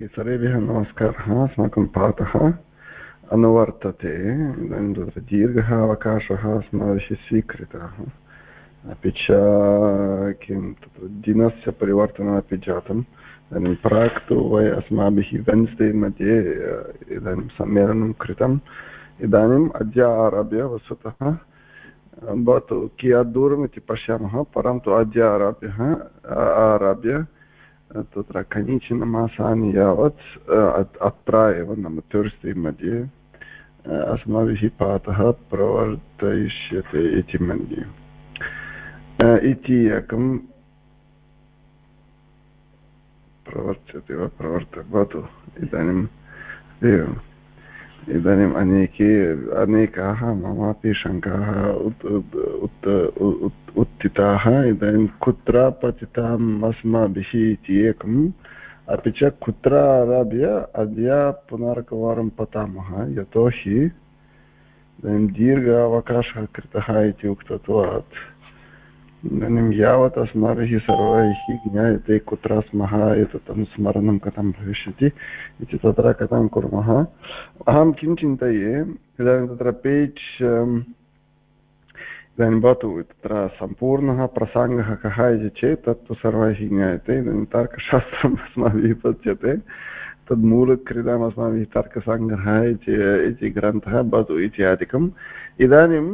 सर्वेभ्यः नमस्कारः अस्माकं पाठः अनुवर्तते इदानीं तत्र दीर्घः अवकाशः अस्माभिः स्वीकृतः अपि च किं तत्र दिनस्य परिवर्तनमपि जातम् इदानीं प्राक् तु वय अस्माभिः वेन्स्डे मध्ये इदानीं सम्मेलनं कृतम् इदानीम् अद्य आरभ्य वस्तुतः भवतु कियत् दूरम् इति पश्यामः परन्तु अद्य आरभ्य आरभ्य तत्र कनिचन मासानि यावत् अत्र एव नाम ट्यूस्डे मध्ये अस्माभिः पाठः प्रवर्तयिष्यते इति मन्ये इति एकं प्रवर्त्यते वा प्रवर्त भवतु इदानीम् एवम् इदानीम् अनेके, अनेकाः ममापि शङ्काः उत्थिताः। इदानीं कुत्र पतिताम् अस्माभिः इति एकम्। अपि च कुत्र आरभ्य अद्य पुनरेकवारं पठामः यतोहि इदानीं दीर्घ अवकाशः कृतः इति उक्तत्वात्। इदानीं यावत् अस्माभिः सर्वैः ज्ञायते कुत्र स्मः एतत् स्मरणं कथं भविष्यति इति तत्र कथं कुर्मः अहं किं चिन्तये इदानीं तत्र पेज् इदानीं भवतु तत्र सम्पूर्णः प्रसङ्गः कः इति चेत् तत्तु सर्वैः ज्ञायते इदानीं तर्कशास्त्रम् अस्माभिः पच्यते तद् मूलक्रीडाम् अस्माभिः तर्कसङ्ग्रहः इति इति ग्रन्थः भवतु इत्यादिकम्। इदानीम्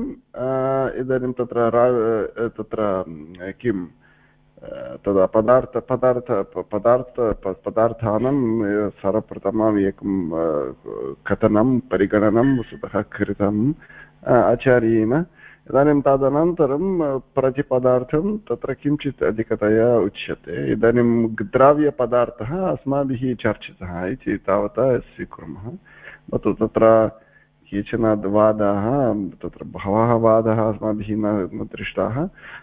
इदानीं तत्र तत्र किं तदा पदार्थ पदार्थ पदार्थ पदार्थानां सर्वप्रथमम् एकं कथनं, परिगणनं, वस्तुतः कृतम् आचार्येण इदानीं तदनन्तरं प्रतिपदार्थं तत्र किञ्चित् अधिकतया उच्यते। इदानीं द्राव्यपदार्थः अस्माभिः चर्चितः इति तावता स्वीकुर्मः। भवतु तत्र केचन वादाः तत्र बहवः वादाः अस्माभिः न दृष्टाः।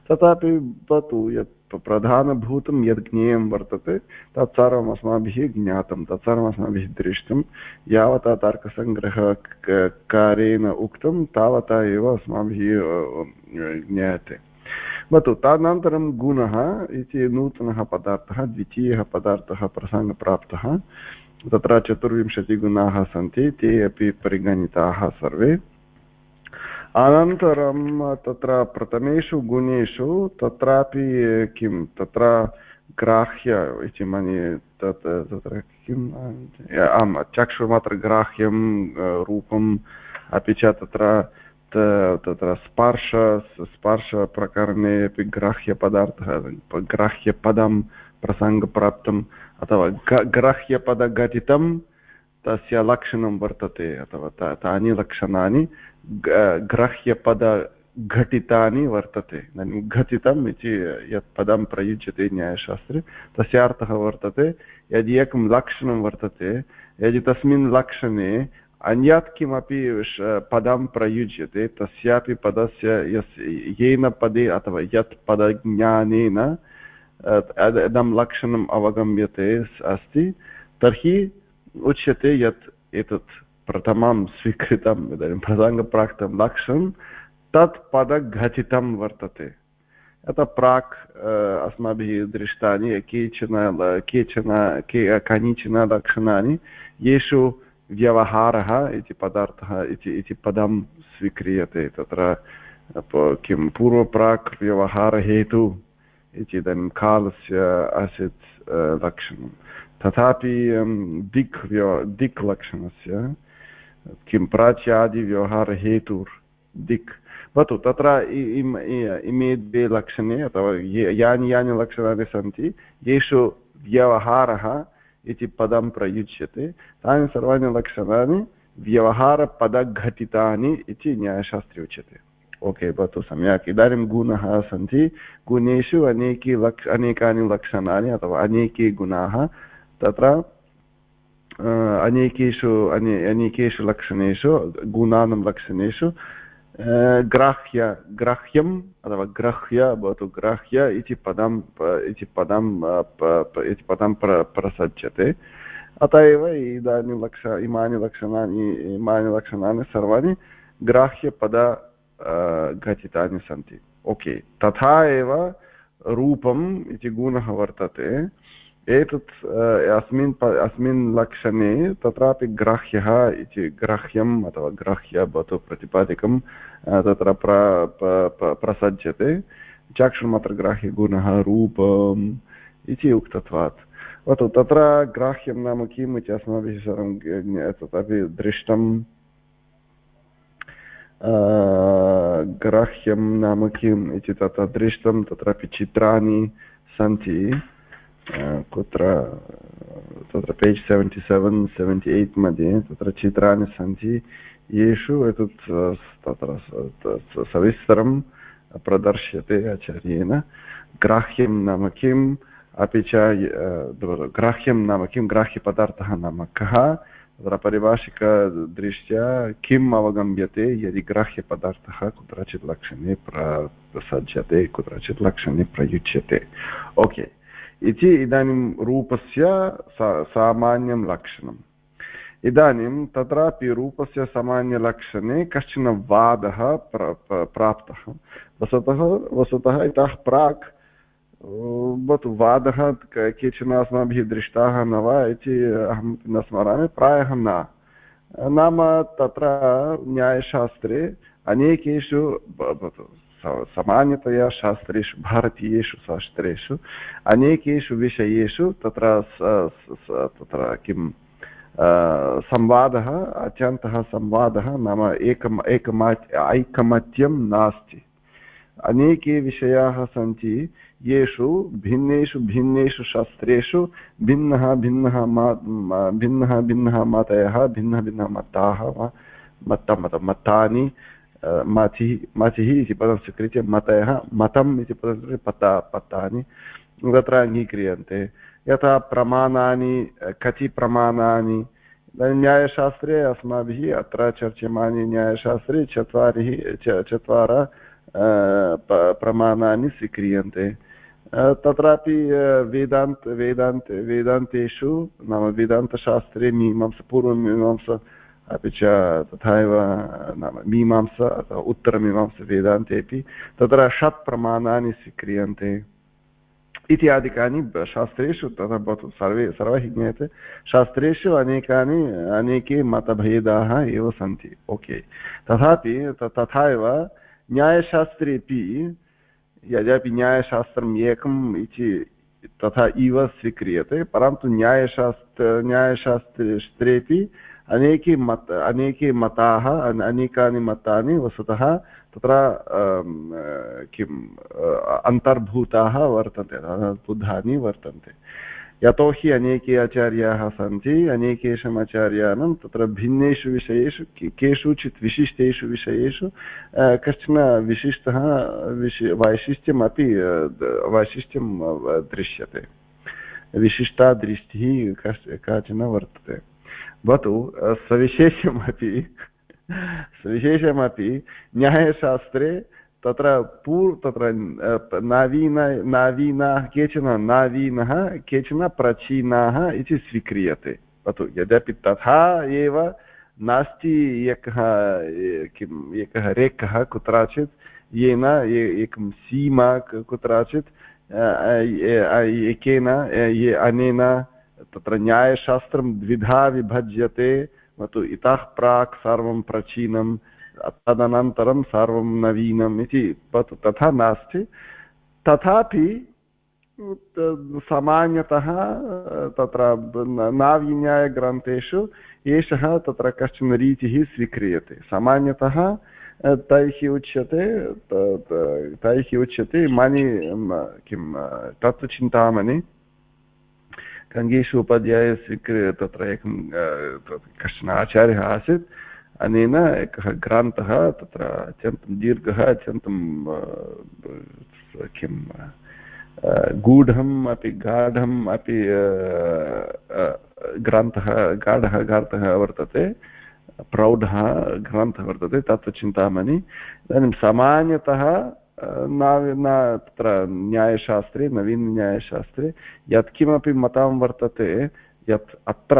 तथापि भवतु यत् प्रधानभूतं यद् ज्ञेयं वर्तते, तत्सर्वम् अस्माभिः ज्ञातं, तत्सर्वम् अस्माभिः दृष्टं, यावता तर्कसङ्ग्रहकारेण उक्तं, तावता एव अस्माभिः ज्ञायते। भवतु, तदनन्तरं गुणः, इति नूतनः पदार्थः, द्वितीयः पदार्थः, प्रसङ्गप्राप्तः, तत्र चतुर्विंशतिगुणाः सन्ति, ते अपि परिगणिताः सर्वे। अनन्तरं तत्र प्रथमेषु गुणेषु तत्रापि किं, तत्र ग्राह्य इति मन्ये तत्, तत्र किम् आम् चक्षुमात्रग्राह्यं रूपम्, अपि च तत्र तत्र स्पर्श, स्पर्शप्रकरणे अपि ग्राह्यपदार्थः, ग्राह्यपदं प्रसङ्गप्राप्तम्, अथवा ग्राह्यपदघटितं तस्य लक्षणं वर्तते अथवा तानि लक्षणानि ग्राह्यपदघटितानि वर्तते। इदानीं घटितम् इति यत् पदं प्रयुज्यते न्यायशास्त्रे, तस्य अर्थः वर्तते, यदि एकं लक्षणं वर्तते, यदि तस्मिन् लक्षणे अन्यत् किमपि पदं प्रयुज्यते, तस्यापि पदस्य यस्, येन पदे अथवा यत् पदज्ञानेन इदं लक्षणम् अवगम्यते अस्ति, तर्हि उच्यते यत् एतत् प्रथमं स्वीकृतम् इदानीं प्रसङ्गप्राक्तं लक्षणं तत् पदघटितं वर्तते अतः प्राक् अस्माभिः दृष्टानि केचन केचन के कानिचन लक्षणानि येषु व्यवहारः इति पदार्थः इति इति पदं स्वीक्रियते तत्र किं पूर्वप्राक् व्यवहारहेतु इति इदानीं कालस्य आसीत् लक्षणं तथापि दिक् व्यव दिक् लक्षणस्य किं प्राच्यादिव्यवहारहेतुर् दिक् भवतु तत्र इमे द्वे लक्षणे अथवा यानि यानि लक्षणानि सन्ति येषु व्यवहारः इति पदं प्रयुज्यते तानि सर्वाणि लक्षणानि व्यवहारपदघटितानि इति न्यायशास्त्रे उच्यते ओके भवतु सम्यक् इदानीं गुणाः सन्ति गुणेषु अनेके लक्ष अनेकानि लक्षणानि अथवा अनेके गुणाः तत्र अनेकेषु, अने, अनेकेषु लक्षणेषु, गुणानां लक्षणेषु ग्राह्य, ग्राह्यम् अथवा ग्राह्य भवतु ग्राह्य इति पदं इति पदं इति पदं प्र, प्रसज्यते। अत एव इदानीं लक्ष, इमानि लक्षणानि इमानि लक्षणानि सर्वाणि ग्राह्यपद घटितानि सन्ति। ओके। तथा एव रूपम् इति गुणः वर्तते। एतत् अस्मिन् अस्मिन् लक्षणे तत्रापि ग्राह्यः इति ग्राह्यम् अथवा ग्राह्य भवतु प्रतिपादिकं तत्र प्र प्रसज्यते चाक्षुमत्र ग्राह्यगुणः रूपम् इति उक्तत्वात् भवतु तत्र ग्राह्यं नाम किम् इति अस्माभिः सर्वं तदपि दृष्टं ग्राह्यं नाम किम् इति तत्र दृष्टं तत्रापि चित्राणि सन्ति कुत्र, तत्र page seventy seven seventy eight मध्ये तत्र चित्राणि सन्ति। येषु एतत् तत्र सविस्तरं प्रदर्श्यते आचार्येण। ग्राह्यं नाम किम्? अपि च ग्राह्यं नाम किं? ग्राह्यपदार्थः नाम कः? तत्र परिभाषिकदृष्ट्या किम् अवगम्यते? यदि ग्राह्यपदार्थः कुत्रचित् लक्षणे प्र, प्रसज्यते, कुत्रचित् लक्षणे प्रयुज्यते। ओके। इति इदानीं रूपस्य सामान्यं लक्षणम्। इदानीं तत्रापि रूपस्य सामान्यलक्षणे कश्चन वादः प्राप्तः। वस्तुतः वस्तुतः इतः प्राक् भवतु वादः केचन अस्माभिः दृष्टाः न वा इति अहं न स्मरामि, प्रायः न। नाम तत्र न्यायशास्त्रे अनेकेषु भवतु सामान्यतया शास्त्रेषु, भारतीयेषु शास्त्रेषु, अनेकेषु विषयेषु तत्र तत्र किं संवादः, अत्यन्तः संवादः नाम एकम् एकमा ऐकमत्यं नास्ति। अनेके विषयाः सन्ति, येषु भिन्नेषु भिन्नेषु शास्त्रेषु भिन्नः भिन्नः भिन्नः भिन्नः मतयः, भिन्नः भिन्नः मताः वा, मत्त मत मतानि मतिः मतिः इति पदं स्वीकृत्य मतयः मतम् इति पदं स्वीकृत्य पता पतानि तत्र अङ्गीक्रियन्ते यथा प्रमाणानि कति प्रमाणानि न्यायशास्त्रे अस्माभिः अत्र चर्च्यमाने न्यायशास्त्रे चत्वारि चत्वार प्रमाणानि स्वीक्रियन्ते तत्रापि वेदान्त वेदान्त वेदान्तेषु नाम वेदान्तशास्त्रे मीमांसा पूर्वमीमांसा अपि च तथा एव नाम मीमांसा अथवा उत्तरमीमांसा वेदान्तेपि तत्र षट् प्रमाणानि स्वीक्रियन्ते इत्यादिकानि शास्त्रेषु तथा भवतु सर्वे सर्वैः ज्ञायते। शास्त्रेषु अनेकानि, अनेके मतभेदाः एव सन्ति। ओके। तथापि तथा एव न्यायशास्त्रेपि यद्यपि न्यायशास्त्रम् एकम् इति तथा इव स्वीक्रियते, परन्तु न्यायशास्त्र न्यायशास्त्रेपि अनेके मत, अनेके मताः अनेकानि मतानि वस्तुतः तत्र किम् अन्तर्भूताः वर्तन्ते बुद्धानि वर्तन्ते। यतोहि अनेके आचार्याः सन्ति, अनेकेषाम् आचार्याणां तत्र भिन्नेषु विषयेषु केषुचित् विशिष्टेषु विषयेषु कश्चन विशिष्टः विशि, वैशिष्ट्यमपि वैशिष्ट्यं दृश्यते। विशिष्टा दृष्टिः काचन वर्तते। भवतु सविशेषमपि सविशेषमपि न्यायशास्त्रे तत्र पूर्, तत्र नवीन, नवीनाः केचन, नवीनः केचन प्राचीनाः इति स्वीक्रियते। भवतु, यद्यपि तथा एव नास्ति एकः किम्, एकः रेखः कुत्रचित्, येन एकं सीमा कुत्रचित् एकेन ये अनेन तत्र न्यायशास्त्रं द्विधा विभज्यते इतः प्राक् सर्वं प्राचीनं तदनन्तरं सर्वं नवीनम् इति तथा नास्ति। तथापि सामान्यतः, तत्र नाविन्यायग्रन्थेषु एषः तत्र कश्चन रीतिः स्वीक्रियते। सामान्यतः, तैः उच्यते तैः उच्यते मणि किं तत्त्वचिन्तामणि कङ्गेषु उपाध्याय स्वीक्रिय तत्र एकं कश्चन आचार्यः आसीत् अनेन एकः ग्रन्थः तत्र अत्यन्तं दीर्घः अत्यन्तं किं गूढम् अपि गाढम् अपि ग्रन्थः गाढः ग्रन्थः वर्तते प्रौढः ग्रन्थः वर्तते तत्त्वचिन्तामणि इदानीं सामान्यतः न तत्र न्यायशास्त्रे नवीनन्यायशास्त्रे यत्किमपि मतं वर्तते यत् अत्र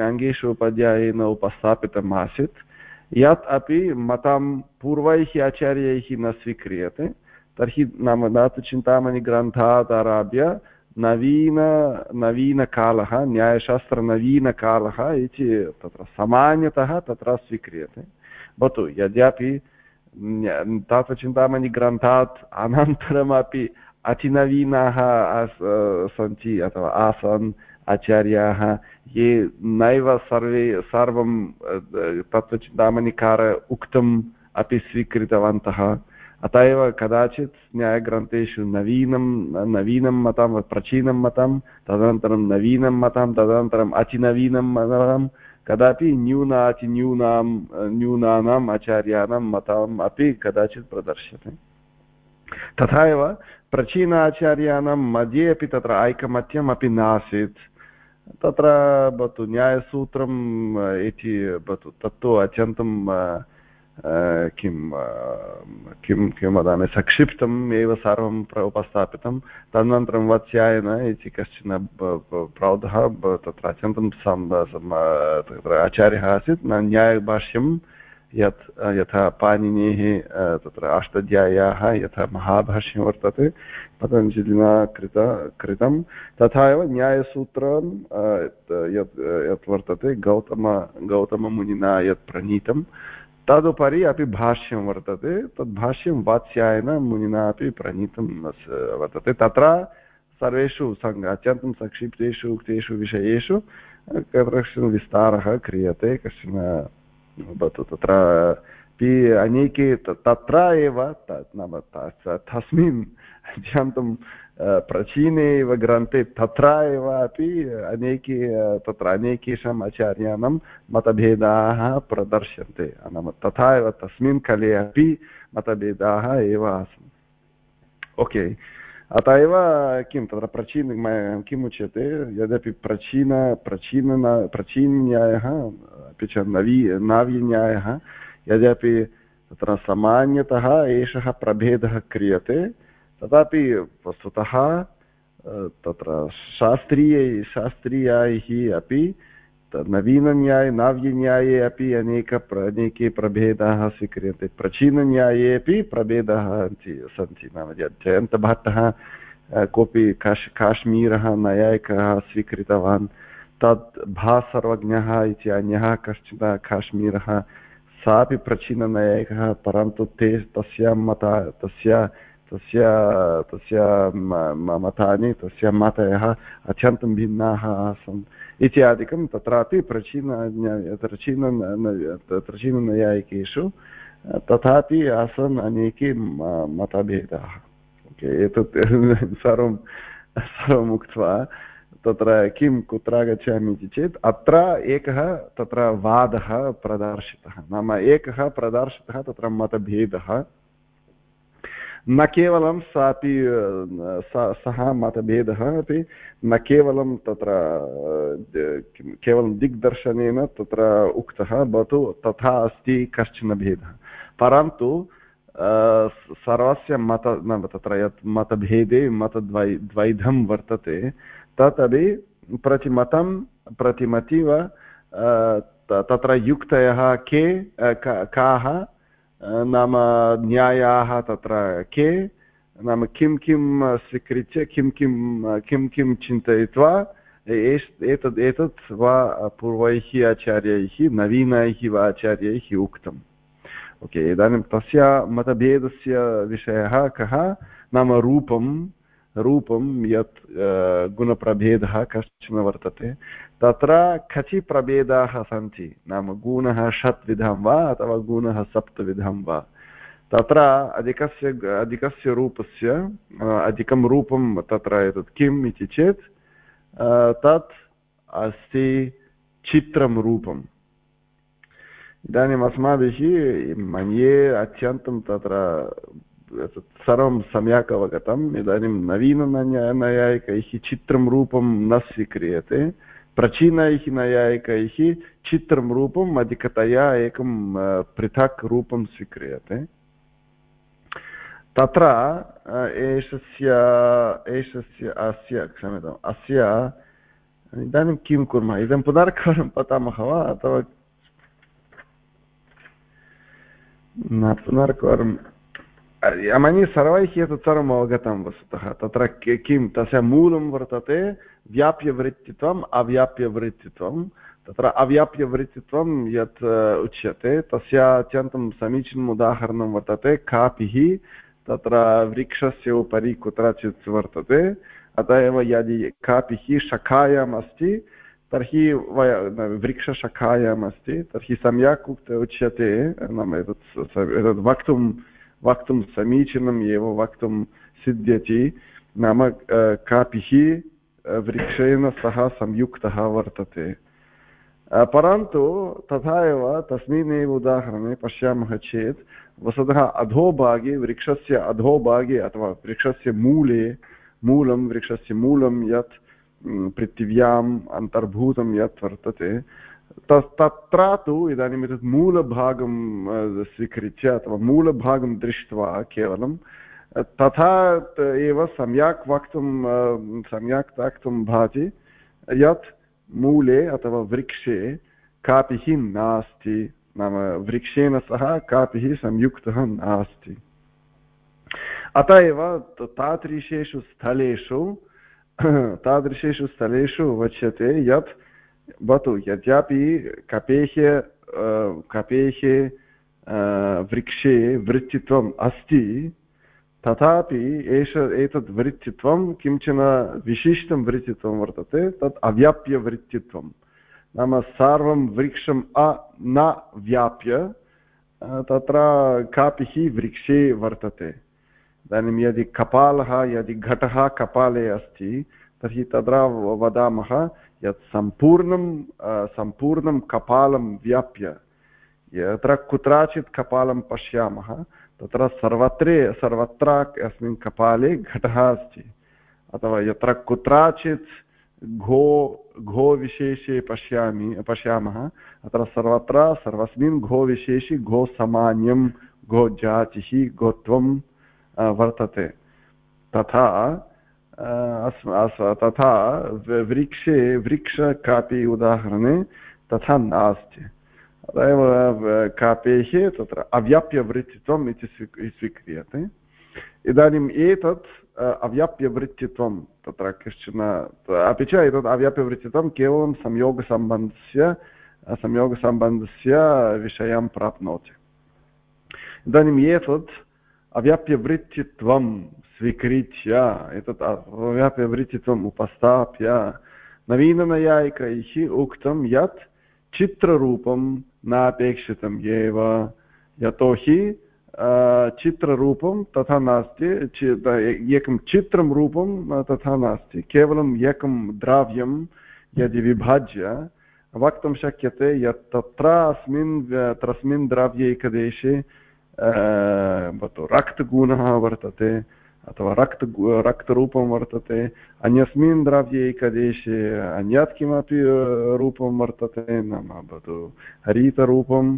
गाङ्गेशोपाध्यायेन उपस्थापितम् आसीत् यत् अपि मतं पूर्वैः आचार्यैः न स्वीक्रियते तर्हि नाम धातुचिन्तामणिग्रन्थात् आरभ्य नवीन नवीनकालः न्यायशास्त्रनवीनकालः इति तत्र सामान्यतः तत्र स्वीक्रियते भवतु यद्यपि तत्त्वचिन्तामणिग्रन्थात् अनन्तरमपि अतिनवीनाः सन्ति अथवा आसन् आचार्याः ये नैव सर्वे सर्वं तत्त्वचिन्तामणिकार उक्तम् अपि स्वीकृतवन्तः अत एव कदाचित् न्यायग्रन्थेषु नवीनं नवीनं मतं प्राचीनं मतं तदनन्तरं नवीनं मतं तदनन्तरम् अतिनवीनं मतं कदापि न्यूनातिन्यूनां न्यूनानाम् आचार्याणां मतम् अपि कदाचित् प्रदर्श्यते। तथा एव प्राचीन मध्ये अपि तत्र ऐकमत्यम् अपि नासीत्। तत्र भवतु न्यायसूत्रम् इति भवतु तत्तु अत्यन्तं किं किं किं वदामि? संक्षिप्तम् एव सर्वं उपस्थापितं। तदनन्तरं वत्स्यायन इति कश्चन प्रौढः तत्र अत्यन्तं तत्र आचार्यः आसीत्। न्यायभाष्यं यत्, यथा पाणिनेः, तत्र अष्टाध्याय्याः यथा महाभाष्यं वर्तते पतञ्जलिना कृत। कृतं तथा एव न्यायसूत्रं, यत् यत् वर्तते, गौतम, गौतममुनिना यत् प्रणीतं तदुपरि अपि भाष्यं वर्तते, तद् भाष्यं वात्स्यायन मुनिना अपि प्रणीतं वर्तते। तत्र सर्वेषु सङ्ग अत्यन्तं संक्षिप्तेषु उक्तेषु विषयेषु कश्चन विस्तारः क्रियते, कश्चन भवतु। तत्र अनेके तत्र एव नाम तस्मिन् अत्यन्तं प्राचीने एव ग्रन्थे तत्र एव अपि अनेके तत्र अनेकेषाम् आचार्याणां मतभेदाः प्रदर्श्यन्ते नाम तथा एव तस्मिन् काले अपि मतभेदाः एव आसन् ओके अत एव किं तत्र प्रचीन किम् उच्यते यद्यपि प्रचीन प्रचीन प्रचीनन्यायः अपि च नवी नावीन्यायः यद्यपि तत्र सामान्यतः एषः प्रभेदः क्रियते तथापि वस्तुतः तत्र शास्त्रीयै, शास्त्रीयैः अपि नवीनन्याये, नाव्यन्याये अपि अनेक अनेके प्रभेदाः स्वीक्रियन्ते। प्राचीनन्याये अपि प्रभेदाः सन्ति नाम जयन्तभट्टः कोऽपि काश्, काश्मीरः नैयायिकः स्वीकृतवान्। तत् भासर्वज्ञः इति अन्यः कश्चन काश्मीरः, सापि प्राचीननैयायिकः, परन्तु ते तस्य मत, तस्य तस्य तस्य मतानि, तस्य मतयः अत्यन्तं भिन्नाः आसन्। इत्यादिकं तत्रापि प्राचीन प्राचीन प्राचीननैयायिकेषु तथापि आसन् अनेके मतभेदाः। एतत् सर्वं सर्वम् उक्त्वा तत्र किं कुत्र गच्छामि इति चेत्, अत्र एकः तत्र वादः प्रदर्शितः। नाम एकः प्रदर्शितः तत्र मतभेदः। न केवलं सापि सः मतभेदः अपि, न केवलं तत्र केवलं दिग्दर्शनेन तत्र उक्तः, भवतु तथा अस्ति कश्चन भेदः। परन्तु सर्वस्य मत, न, तत्र यत् मतभेदे मतद्वै, द्वैधं वर्तते तत् अपि प्रतिमतं प्रतिमति तत्र युक्तयः के, काः नाम न्यायाः तत्र के? नाम किं किं स्वीकृत्य, किं किं किं किं चिन्तयित्वा एतद् एतत् वा पूर्वैः आचार्यैः, नवीनैः वा आचार्यैः उक्तम्। ओके, इदानीं तस्य मतभेदस्य विषयः कः? नाम रूपं रूपं यत् गुणप्रभेदः कश्चन वर्तते। तत्र कति प्रभेदाः सन्ति? नाम गुणः षट्विधं वा अथवा गुणः सप्तविधं वा? तत्र अधिकस्य अधिकस्य रूपस्य अधिकं रूपं तत्र एतत् किम् इति चेत् तत् अस्ति चित्रं रूपम्। इदानीम् अस्माभिः मन्ये अत्यन्तं तत्र सर्वं सम्यक् अवगतम्, इदानीं नवीननैयायिकैः चित्रं रूपं न स्वीक्रियते, प्राचीनैः नैयायिकैः चित्रं रूपम् अधिकतया एकं पृथक् रूपं स्वीक्रियते। तत्र एषस्य एषस्य, अस्य, क्षम्यताम्, अस्य, इदानीं किं कुर्मः? इदानीं पुनर्कवारं पठामः वा? अथवा न पुनर्कवारं मन्ये सर्वैः एतत् सर्वम् अवगतं वस्तुतः तत्र किं तस्य मूलं वर्तते व्याप्यवृत्तित्वम् अव्याप्यवृत्तित्वं तत्र अव्याप्यवृत्तित्वं यत् उच्यते तस्य अत्यन्तं समीचीनम् उदाहरणं वर्तते कापिः तत्र वृक्षस्य उपरि कुत्रचित् वर्तते अतः एव यदि कापिः शखायाम् अस्ति तर्हि वय वृक्षशाखायाम् अस्ति तर्हि सम्यक् उच्यते नाम एतत् एतद् वक्तुं वक्तुं समीचीनम् एव वक्तुं सिद्ध्यति नाम कापिः वृक्षेण सह संयुक्तः वर्तते परन्तु तथा एव तस्मिन्नेव उदाहरणे पश्यामः चेत् वस्तुतः अधोभागे वृक्षस्य अधोभागे अथवा वृक्षस्य मूले मूलं वृक्षस्य मूलं यत् पृथिव्याम् अन्तर्भूतं यत् वर्तते तत्र तु इदानीम् एतत् मूलभागं स्वीकृत्य अथवा मूलभागं दृष्ट्वा केवलं तथा एव सम्यक् वक्तुं सम्यक् वक्तुं भाति यत् मूले अथवा वृक्षे कापिः नास्ति नाम वृक्षेण सह कापिः संयुक्तः नास्ति अत एव तादृशेषु स्थलेषु तादृशेषु स्थलेषु वच्यते यत् भवतु यद्यपि कपेः कपेः वृक्षे वृत्तित्वम् अस्ति तथापि एष एतद् वृत्तित्वं किंचन विशिष्टं वृत्तित्वं वर्तते तत् अव्याप्यवृत्तित्वं नाम सर्वं वृक्षम् अ न व्याप्य तत्र कापिः वृक्षे वर्तते इदानीं यदि कपालः यदि घटः कपाले अस्ति तर्हि तत्र वदामः यत् सम्पूर्णं सम्पूर्णं कपालं व्याप्य, यत्र कुत्रचित् कपालं पश्यामः, तत्र सर्वत्रे, सर्वत्र अस्मिन् कपाले घटः अस्ति। अथवा यत्र कुत्रचित् घो, घोविशेषे पश्यामि, पश्यामः, अत्र सर्वत्र, सर्वस्मिन् घोविशेषे घोसामान्यं गोजातिः गोत्वं वर्तते। तथा तथा वृक्षे वृक्ष कापि उदाहरणे तथा नास्ति। अत एव कापेः तत्र अव्याप्यवृत्तित्वम् इति स्वीक्रियते। इदानीम् एतत् अव्याप्यवृत्तित्वं तत्र कश्चन, अपि च एतत् अव्याप्यवृत्तित्वं केवलं संयोगसम्बन्धस्य संयोगसम्बन्धस्य विषयं प्राप्नोति। इदानीम् एतत् अव्याप्यवृत्तित्वं स्वीकृत्य एतत् व्याप्यवृत्तित्वम् उपस्थाप्य नवीननैयायिकैः उक्तं यत् चित्ररूपं नापेक्षितम् एव यतोहि चित्ररूपं तथा नास्ति एकं चित्रं रूपं तथा नास्ति केवलम् एकं द्राव्यं यदि विभाज्य वक्तुं शक्यते यत् तत्र अस्मिन् तस्मिन् द्रव्यैकदेशे भवतु रक्तगुणः वर्तते अथवा रक्त रक्तरूपं वर्तते अन्यस्मिन् द्रव्ये एकदेशे अन्यत् किमपि रूपं वर्तते नाम भवतु हरितरूपम्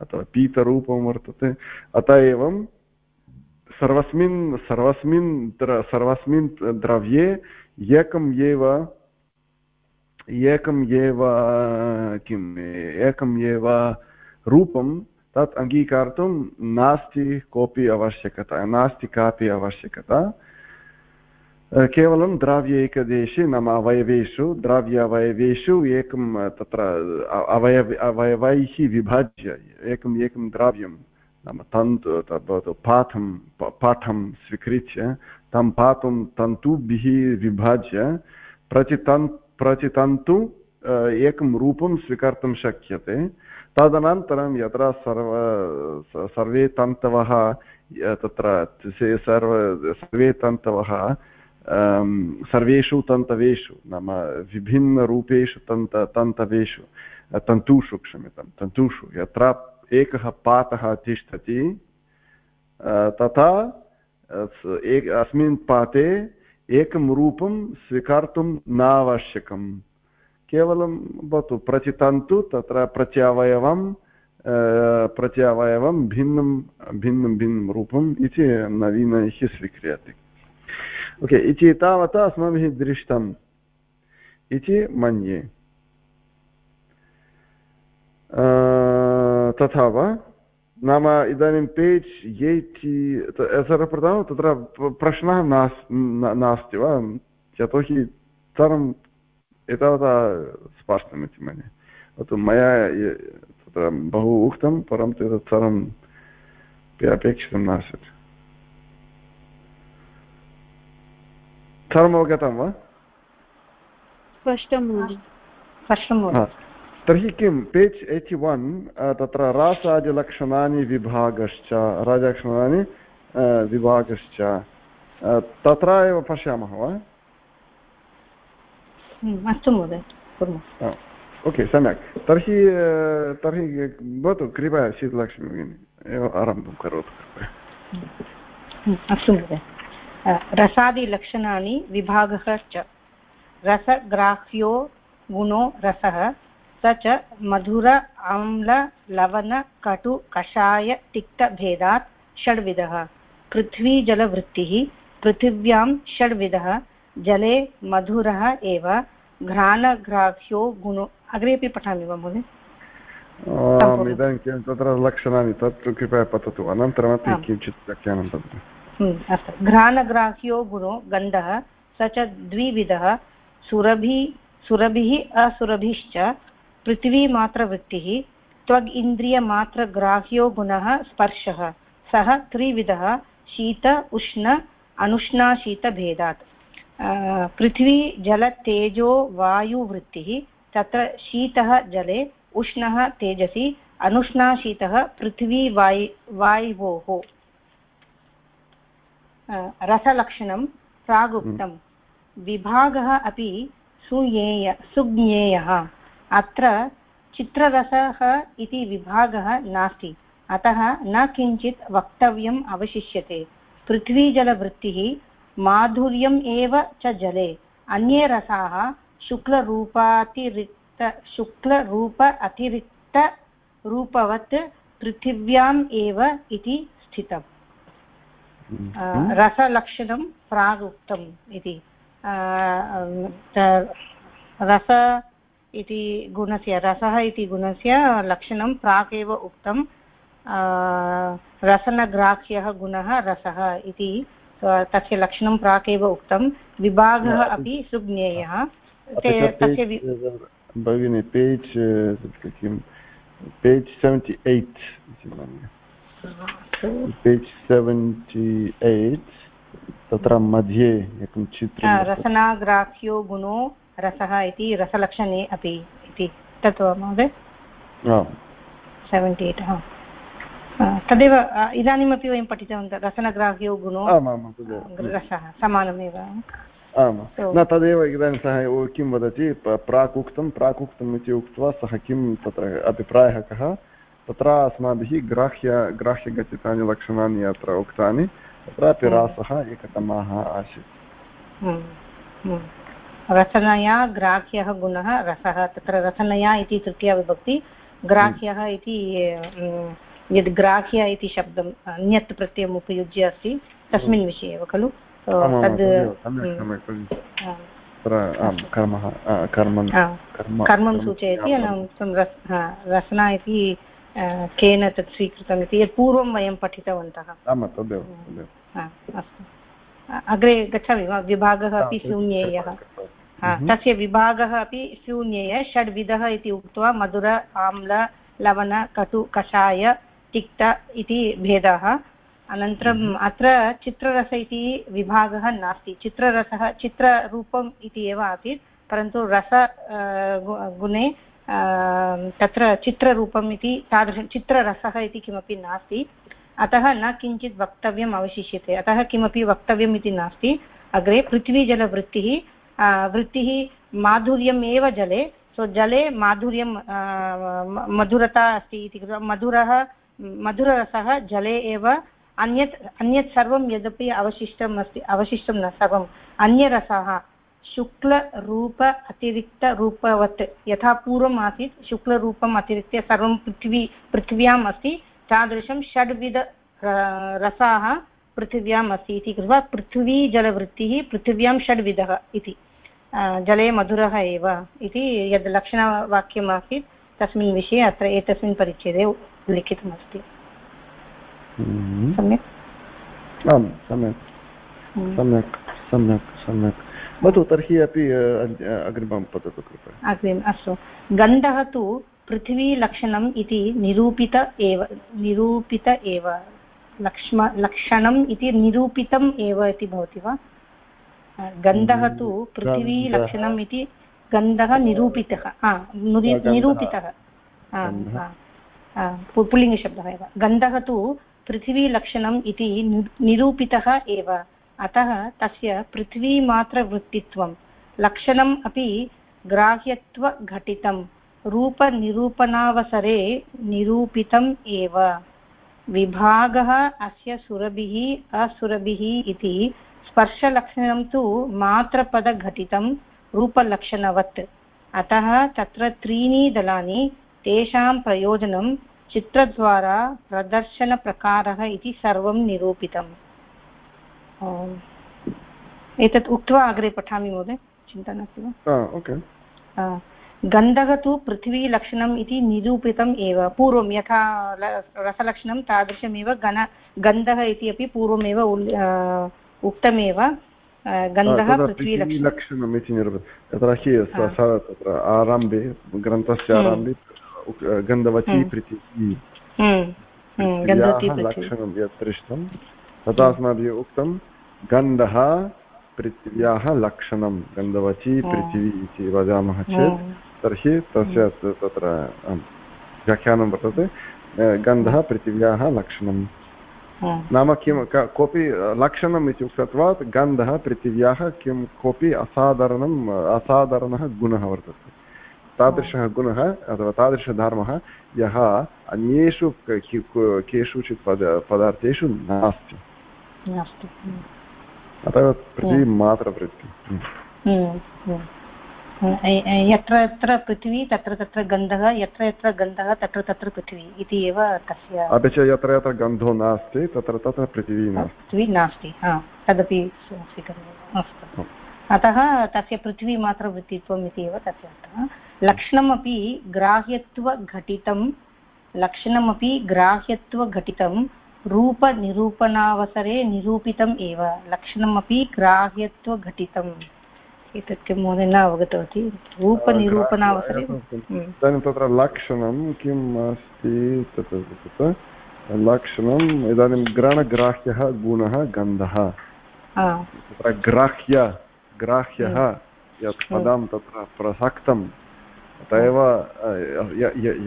अथवा पीतरूपं वर्तते अत एवं सर्वस्मिन् सर्वस्मिन् सर्वस्मिन् द्रव्ये एकम् एव एकम् एव किम् एकम् एव रूपं तत् अङ्गीकर्तुं नास्ति कोऽपि आवश्यकता नास्ति कापि आवश्यकता केवलं द्रव्य एकदेशे नाम अवयवेषु द्रव्यवयवेषु एकं तत्र अवयव अवयवैः विभाज्य एकम् एकं द्रव्यं नाम तन्तु भवतु पाठं पाठं स्वीकृत्य तं पाठं तन्तुभिः विभाज्य प्रतितन् प्रतितन्तु एकं रूपं स्वीकर्तुं शक्यते तदनन्तरं यत्र सर्व, सर्वे तन्तवः, तत्र सर्व, सर्वे तन्तवः सर्वेषु तन्तवेषु, नाम विभिन्नरूपेषु तन्त, तन्तवेषु, तन्तुषु क्षम्यतां, तन्तुषु, यत्र एकः पातः तिष्ठति तथा अस्मिन् पाते एकं रूपं स्वीकर्तुं नावश्यकम्। केवलं भवतु प्रचितन्तु, तत्र प्रत्यावयवं प्रत्यावयवं भिन्नं भिन्नं भिन्नं रूपम् इति नवीनैः स्वीक्रियते। ओके, इति तावता अस्माभिः दृष्टम् इति मन्ये। तथा वा? नाम इदानीं पेज् एय्टि सर्वप्रथमं तत्र प्रश्नः नास्ति वा? यतोहि सर्वम् एतावता स्पष्टमिति मन्ये। मया तत्र बहु उक्तं परन्तु एतत् सर्वं अपेक्षितं नासीत्। सर्वम् अवगतं वा तर्हि किं? पेज् एय्टि वन् तत्र रासादिलक्षणानि विभागश्च राजलक्षणानि विभागश्च। तत्र एव पश्यामः वा? अस्तु महोदय ओके सम्यक् तर्हि तर्हि भवतु कृपया शीतलक्ष्मी भगिनी एव आरम्भं करोतु अस्तु महोदय रसादिलक्षणानि विभागः च रसग्राह्यो गुणो रसः स च मधुर आम्ल लवण कटु कषाय तिक्तभेदात् षड्विधः पृथ्वीजलवृत्तिः पृथिव्यां षड्विधः जले मधुरः एव। घ्राणग्राह्यो गुणो अग्रे अपि पठामि वा महोदय? इदानीं किं तत्र लक्षणानि तत् कृपया पततु। अनन्तरमपि किञ्चित् व्याख्यानं तत्र हम्म, अस्तु। घ्राणग्राह्यो गुणो गन्धः स च द्विविधः सुरभि सुरभिः असुरभिश्च पृथिवीमात्रवृत्तिः त्वग् इन्द्रियमात्रग्राह्यो गुणः स्पर्शः सः त्रिविधः शीत उष्ण अनुष्णाशीतभेदात्। पृथ्वी जलतेजो वायुवृत्तिः तत्र शीतः जले उष्णः तेजसि अनुष्णाशीतः पृथ्वी वायु वायुवोः रसलक्षणं प्रागुक्तं विभागः अपि सुज्ञेय सुज्ञेयः अत्र चित्ररसः इति विभागः नास्ति अतः न किञ्चित् वक्तव्यम् अवशिष्यते पृथ्वीजलवृत्तिः माधुर्यम् एव च जले। अन्ये रसाः शुक्लरूपातिरिक्त शुक्लरूप अतिरिक्तरूपवत् पृथिव्याम् एव इति स्थितम्। हम्म। रसलक्षणं प्रागुक्तम् इति। रस इति गुणस्य रसः इति गुणस्य लक्षणं प्राक् एव उक्तं रसनग्राह्यः गुणः रसः इति। तस्य लक्षणं प्राक् एव उक्तं। विभागः अपि सुज्ञेयः तस्य भगिनि पेज् किं? Page seventy eight page seventy eight तत्र मध्ये एकं चित्रं रसनाग्राह्यो गुणो रसः इति रसलक्षणे अपि इति। तत् महोदय? सेवेण्टि एय्ट् तदेव इदानीमपि वयं पठितवन्तः रसनग्राह्यो गुणो रसः समानमेव। न तदेव इदानीं सः किं वदति प्राक् उक्तं प्राक् उक्तम् इति उक्त्वा सः किं तत्र अभिप्रायः कः तत्र अस्माभिः ग्राह्य ग्राह्यगचितानि लक्षणानि अत्र उक्तानि तत्रापि रासः एकतमः आसीत्। हम्म, हम्म। रसनया ग्राह्यः गुणः रसः तत्र रसनया इति तृतीया विभक्ति ग्राह्यः इति यद् ग्राह्य इति शब्दम् अन्यत् प्रत्ययम् उपयुज्य अस्ति तस्मिन् विषये एव खलु? तद् कर्मं सूचयति अनन्तरं रसना इति केन तत् स्वीकृतम् इति यत् पूर्वं वयं पठितवन्तः। अस्तु। अग्रे गच्छामि वा? विभागः अपि शून्येयः। तस्य विभागः अपि शून्येय। षड्विधः इति उक्त्वा मधुर आम्ल लवण कटु कषाय तिक्त इति भेदः। अनन्तरम् हम्म। अत्र चित्ररस इति विभागः नास्ति। चित्ररसः चित्ररूपम् इति एव आसीत् परन्तु रस गुणे तत्र चित्ररूपम् इति तादृशं चित्ररसः इति किमपि नास्ति। अतः न किञ्चित् वक्तव्यम् अवशिष्यते। अतः किमपि वक्तव्यम् इति नास्ति। अग्रे पृथ्वीजलवृत्तिः वृत्तिः माधुर्यम् एव जले। सो जले माधुर्यं मधुरता अस्ति इति कृत्वा मधुरः मधुररसः जले एव अन्यत् अन्यत् सर्वं यदपि अवशिष्टम् अस्ति, अवशिष्टं न, सर्वम्। अन्यरसाः शुक्लरूप अतिरिक्तरूपवत्। यथा पूर्वम् आसीत्, शुक्लरूपम् अतिरिक्त्य सर्वं पृथ्वी, पृथिव्याम् अस्ति। तादृशं षड्विध रसाः पृथिव्याम् अस्ति इति कृत्वा पृथ्वी जलवृत्तिः, पृथिव्यां षड्विधः इति। जले मधुरः एव इति यद् लक्षणवाक्यम् आसीत् तस्मिन् विषये अत्र एतस्मिन् परिच्छेदे लिखितमस्ति सम्यक्? आम् सम्यक्। सम्यक् सम्यक् सम्यक्। वदतु तर्हि अपि अग्रिमं वदतु कृपया। अग्रिम् अस्तु। गन्धः तु पृथिवीलक्षणम् इति निरूपित एव निरूपित एव। लक्ष्म लक्षणम् इति निरूपितम् एव इति भवति वा? गन्धः तु पृथिवीलक्षणम् इति गन्धः निरूपितः। निरूपितः। पुल्लिङ्गशब्दः एव। गन्धः तु पृथिवीलक्षणम् इति निरूपितः एव। अतः तस्य पृथ्वीमात्रवृत्तित्वं लक्षणम् अपि ग्राह्यत्वघटितं रूपनिरूपणावसरे निरूपितम् एव। विभागः अस्य सुरभिः, असुरभिः इति स्पर्शलक्षणं तु मात्रपदघटितं रूपलक्षणवत्। अतः तत्र त्रीणि दलानि तेषां प्रयोजनं चित्रद्वारा प्रदर्शनप्रकारः इति सर्वं निरूपितम्। एतत् उक्त्वा अग्रे पठामि महोदय चिन्ता नास्ति वा? गन्धः तु पृथ्वीलक्षणम् इति निरूपितम् एव। पूर्वं यथा रसलक्षणं तादृशमेव गण गन्धः इति अपि पूर्वमेव उक्तमेव। गन्धः पृथ्वीलक्षणम्। इति निरूपितं तत्र हि। तत्र आरम्भे ग्रन्थस्य हम्म। आरम्भे गन्धवती हम्म। पृथिवी हम्म, लक्षणं यत् दृष्टं तथा अस्माभिः उक्तं गन्धः पृथिव्याः लक्षणं गन्धवती पृथिवी इति वदामः चेत्। तर्हि तस्य तत्र व्याख्यानं वर्तते। गन्धः पृथिव्याः लक्षणं। नाम किं कोऽपि लक्षणम् इति उक्तत्वात् गन्धः पृथिव्याः किं कोऽपि असाधारणम् असाधारणः गुणः वर्तते। तादृशः गुणः अथवा तादृशधर्मः यः अन्येषु केषुचित् पद पदार्थेषु नास्ति। अतः पृथिवी मात्रवृत्ति यत्र यत्र पृथिवी तत्र तत्र गन्धः यत्र यत्र गन्धः तत्र तत्र पृथिवी इति एव तस्य अपि च यत्र यत्र गन्धो नास्ति तत्र तत्र पृथिवी नास्ति। पृथिवी नास्ति तदपि स्वीकरणीयम् अस्तु। अतः तस्य पृथिवीमात्रवृत्तित्वम् इति एव तस्य अर्थः। लक्षणमपि ग्राह्यत्वघटितं लक्षणमपि ग्राह्यत्वघटितं रूपनिरूपणावसरे निरूपितम् एव लक्षणमपि ग्राह्यत्वघटितम् एतत् किं महोदय न अवगतवती? रूपनिरूपणावसरे? हम्म। इदानीं तत्र लक्षणं किम् अस्ति? तत् लक्षणम् इदानीं ग्रहणग्राह्यः गुणः गन्धः। तत्र ग्राह्य ग्राह्यः हम्म। यत् पदं तत्र प्रसक्तम् अत एव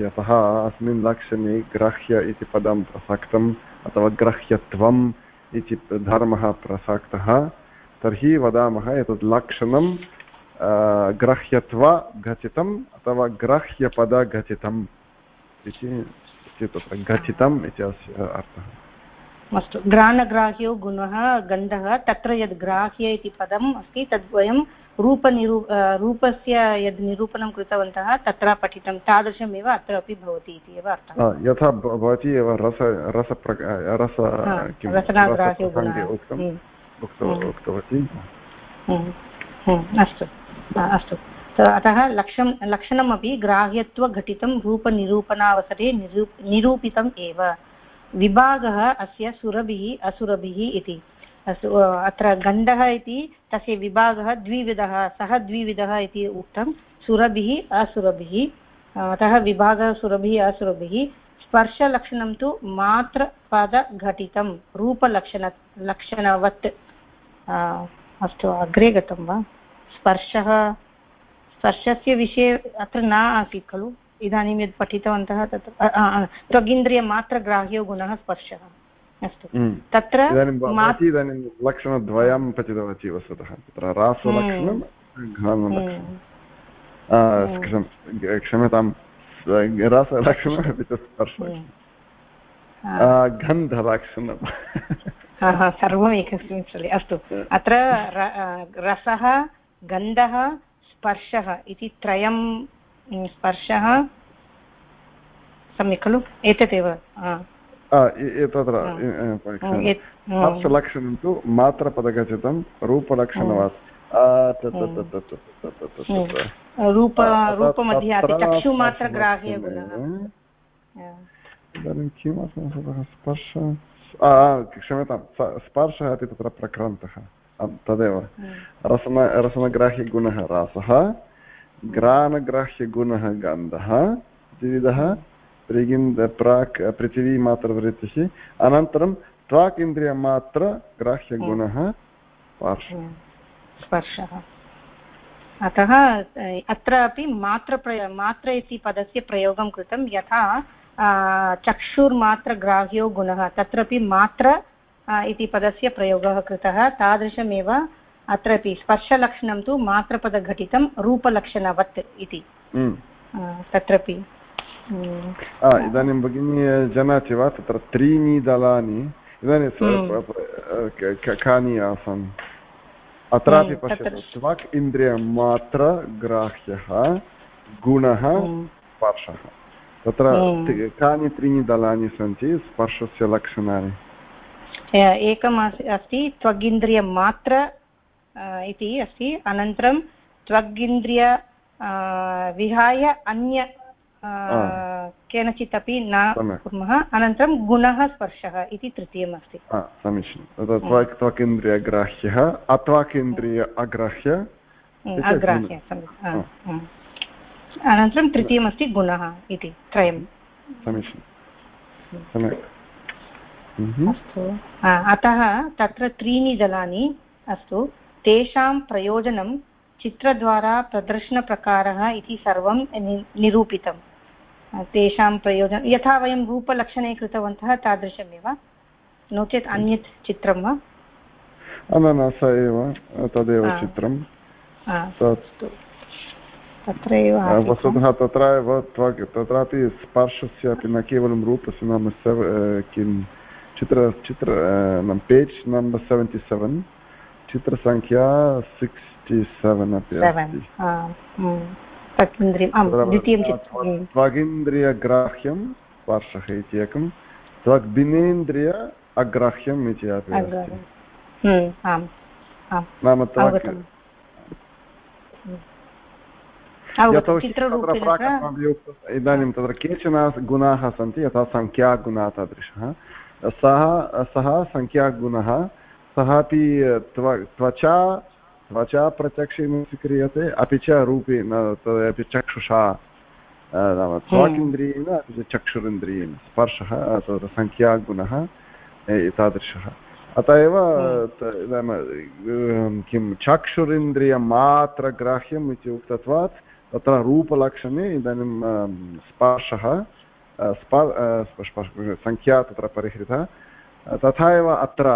यतः अस्मिन् लक्षणे ग्राह्य इति पदं प्रसक्तम् अथवा ग्राह्यत्वम् इति धर्मः प्रसक्तः तर्हि वदामः एतत् लक्षणं ग्राह्यत्वघटितम् अथवा ग्राह्यपदघटितम् इति तत्र घटितम् इति अस्य अर्थः अस्तु ग्राणग्राह्यो गुणः गन्धः तत्र यद् ग्राह्य इति पदम् अस्ति तद् वयं रूपनिरू रूपस्य यद् निरूपणं कृतवन्तः तत्र पठितं तादृशमेव अत्र अपि भवति इति एव अर्थः यथा भवती एव रस रस रस हम्म। उक्तवती हम्म। हम्म। अस्तु अस्तु अतः लक्षं लक्षणमपि ग्राह्यत्वघटितं रूपनिरूपणावसरे निरू निरूपितम् एव विभागः अस्य सुरभिः असुरभिः इति अत्र गन्धः इति, तस्य विभागः द्विविधः, सः द्विविधः इति उक्तं, सुरभिः, असुरभिः। अतः विभागः सुरभिः, असुरभिः। स्पर्शलक्षणं तु मात्रपदघटितं, रूपलक्षण, लक्षणवत्। अस्तु, अग्रे गतं वा? स्पर्शः, स्पर्शस्य विषये अत्र न आसीत् खलु। इदानीं यद् पठितवन्तः तत् त्वगिन्द्रियमात्रग्राह्यो गुणः स्पर्शः। अस्तु। तत्र इदानीं लक्षणद्वयं पठितवती वस्तुतः तत्र रासलक्षणं क्षम्यतां रासलक्षणम् अपि च गन्धलक्षणं सर्वम् एकस्मिन् स्थले। अस्तु। अत्र रसः गन्धः स्पर्शः इति त्रयं स्पर्शः। सम्यक् खलु? एतदेव तत्र हर्षलक्षणं तु मात्रपदगचितं रूपलक्षणवात् इदानीं किम् अस्माकं स्पर्श क्षम्यतां स्पर्शः अपि तत्र प्रक्रान्तः तदेव रसन रसनग्राह्यगुणः रासः घ्राणग्राह्यगुणः गन्धः द्विविधः त्रिगिन्द प्राक् पृथिवीमात्रवृत्तिः अनन्तरं त्वाक् इन्द्रियमात्रग्राह्यगुणः स्पर्शः अतः अत्रापि मात्रप्रय मात्र इति पदस्य प्रयोगं कृतं यथा चक्षुर्मात्रग्राह्यो गुणः तत्रापि मात्र इति पदस्य प्रयोगः कृतः तादृशमेव अत्रापि स्पर्शलक्षणं तु मात्रपदघटितं रूपलक्षणवत् इति। तत्रापि। इदानीं भगिनी जानाति वा तत्र त्रीणि दलानि इदानीं। कानि आसन् अत्रापि पश्यतु त्वक् इन्द्रियमात्र ग्राह्यः गुणः स्पर्शः तत्र कानि त्रीणि दलानि सन्ति स्पर्शस्य लक्षणानि एकम् अस्ति त्वगिन्द्रियमात्र इति अस्ति अनन्तरं त्वगिन्द्रिय विहाय अन्य केनचित् अपि न कुर्मः। अनन्तरं गुणः स्पर्शः इति तृतीयम् अस्ति। समीचीनं त्वकेन्द्रियग्राह्यः अत्वाकेन्द्रिय अग्राह्य अग्राह्य अनन्तरं तृतीयमस्ति गुणः इति त्रयं समीचीनं सम्यक्। अस्तु। अतः तत्र त्रीणि दलानि अस्तु। तेषां प्रयोजनं चित्रद्वारा प्रदर्शनप्रकारः इति सर्वं निरूपितं तेषां प्रयोजनं यथा वयं रूपलक्षणे कृतवन्तः तादृशमेव नो चेत् अन्यत् चित्रं वा? न न स एव तदेव चित्रं। तत्रैव वस्तुतः तत्र एव तत्रापि स्पर्शस्य अपि न केवलं रूपस्य नाम किं चित्र चित्र पेज् नम्बर् सेवेण्टि सेवेन् चित्रसङ्ख्या सिक्स्टि सेवेन् अपि त्वगिन्द्रियग्राह्यं स्पर्शः इति एकं त्वग्दिनेन्द्रिय अग्राह्यम् इति अपि नाम इदानीं तत्र केचन गुणाः सन्ति यथा सङ्ख्यागुणा तादृशः सः सः सङ्ख्यागुणः सः अपि त्व त्वचा त्वचा प्रत्यक्षेण स्वीक्रियते अपि च रूपेण तदपि चक्षुषा नाम त्वाकिन्द्रियेण अपि च चक्षुरिन्द्रियेण स्पर्शः तत्र सङ्ख्यागुणः एतादृशः। अत एव नाम किं चक्षुरिन्द्रियमात्रग्राह्यम् इति उक्तत्वात् तत्र रूपलक्षणे इदानीं स्पर्शः सङ्ख्या तत्र परिहृता। तथा एव अत्र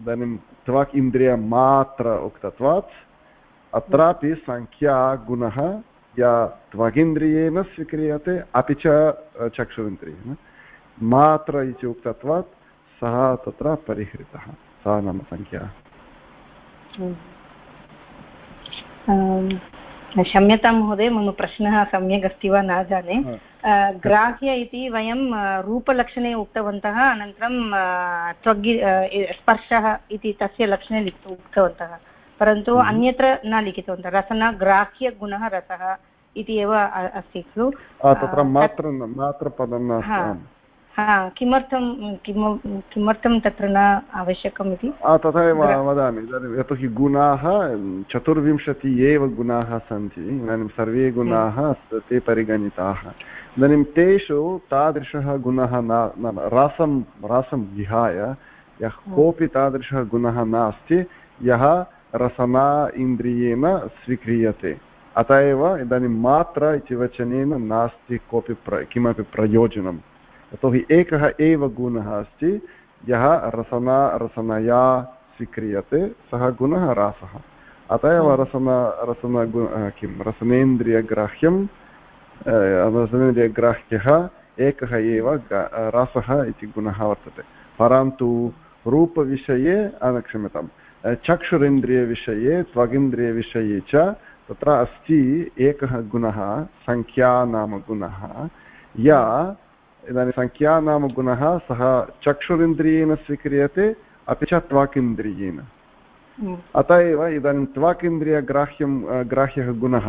इदानीं त्वक् इन्द्रियमात्र उक्तत्वात् अत्रापि सङ्ख्या गुणः या त्वगिन्द्रियेण स्वीक्रियते अपि च चक्षुरिन्द्रियेण मात्र इति उक्तत्वात् सः तत्र परिहृतः सा नाम सङ्ख्या क्षम्यतां महोदय मम प्रश्नः सम्यक् अस्ति वा न जाने ग्राह्य इति वयं रूपलक्षणे उक्तवन्तः अनन्तरं त्वग्गि स्पर्शः इति तस्य लक्षणे उक्तवन्तः। परन्तु हम्म। अन्यत्र न लिखितवन्तः। रसना ग्राह्यगुणः रसः इति एव अस्ति खलु? तत्र मात्र मात्रपदं किमर्थं किमर्थं तत्र न आवश्यकम् इति? तथा एव वदामि। इदानीं यतोहि गुणाः चतुर्विंशति एव गुणाः सन्ति। इदानीं सर्वे गुणाः ते परिगणिताः। इदानीं तेषु तादृशः गुणः न रसं रसं विहाय यः कोऽपि तादृशः गुणः नास्ति यः रसना इन्द्रियेण स्वीक्रियते। अत एव इदानीं मात्र इति वचनेन नास्ति कोऽपि प्र किमपि प्रयोजनं। यतोहि एकः एव गुणः अस्ति यः रसना रसनया स्वीक्रियते सः गुणः रासः। अत एव रसन रसन किं रसनेन्द्रियग्राह्यं रसनेन्द्रियग्राह्यः एकः एव रसः इति गुणः वर्तते। परन्तु रूपविषये क्षम्यतां चक्षुरिन्द्रियविषये, त्वगिन्द्रियविषये च तत्र अस्ति एकः गुणः सङ्ख्या नाम गुणः। या, इदानीं सङ्ख्या नाम गुणः सः चक्षुरिन्द्रियेण स्वीक्रियते, अपि च त्वाकिन्द्रियेण। अत एव इदानीं त्वाकिन्द्रियग्राह्यं ग्राह्यः गुणः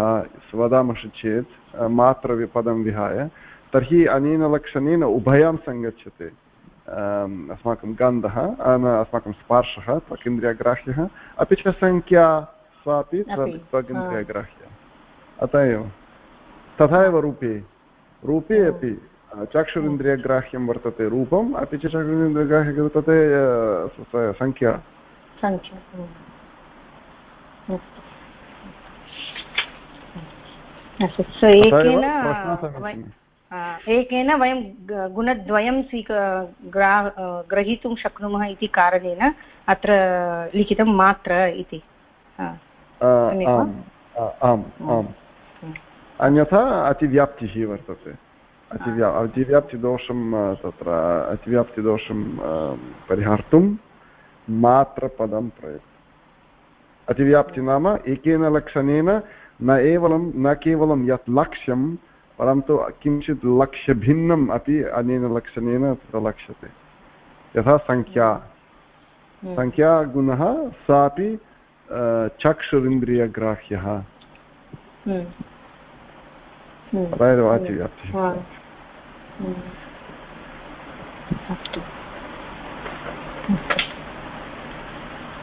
वदामः चेत् मात्रपदं विहाय तर्हि अनेन लक्षणेन उभयं सङ्गच्छते। अस्माकं गन्धः अस्माकं स्पर्शः त्वगिन्द्रियग्राह्यः अपि च सङ्ख्या स्वापि त्वगिन्द्रियग्राह्य अत एव। तथा एव रूपे। रूपे अपि चक्षुरिन्द्रियग्राह्यं वर्तते रूपम् अपि च चक्षुरिन्द्रियग्राह्यं वर्तते सङ्ख्या। सङ्ख्या अस्तु एकेन एकेन वयं गुणद्वयं स्वीक ग्रा ग्रहीतुं शक्नुमः इति कारणेन अत्र लिखितं मात्र इति. आम् आम् अन्यथा अतिव्याप्तिः वर्तते. अतिव्या अतिव्याप्तिदोषं तत्र अतिव्याप्तिदोषं परिहर्तुं मात्रपदं प्रयुक्तम् अतिव्याप्ति नाम एकेन लक्षणेन न एवलं न केवलं यत् लक्ष्यं परन्तु किञ्चित् लक्ष्यभिन्नम् अपि अनेन लक्षणेन तत्र लक्ष्यते। यथा सङ्ख्या हम्म। सङ्ख्यागुणः सापि चक्षुरिन्द्रियग्राह्यः। हम्म। हम्म। अतिव्याप्तिः।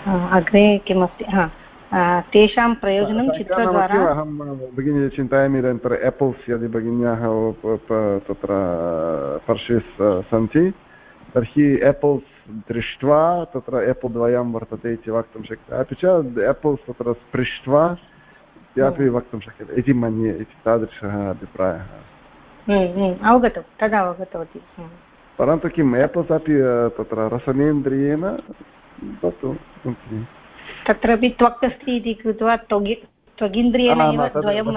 अग्रे किमस्ति हा तेषां प्रयोजनं चित्रद्वारा अहं भगिनी चिन्तयामि इदानीन्तन एपल्स् यदि भगिन्याः तत्र पर्शेस् सन्ति तर्हि एपल्स् दृष्ट्वा तत्र एपल् द्वयं वर्तते इति वक्तुं शक्यते। अपि च एपल्स् तत्र स्पृष्ट्वा इत्यपि वक्तुं शक्यते इति मन्ये इति तादृशः अभिप्रायः। अवगतं तदा अवगतवती परन्तु किम् एपल्स् अपि तत्र रसनेन्द्रियेण तत्तु तत्रापि त्वक् अस्ति इति कृत्वा त्वगिन्द्रियेण तथा एव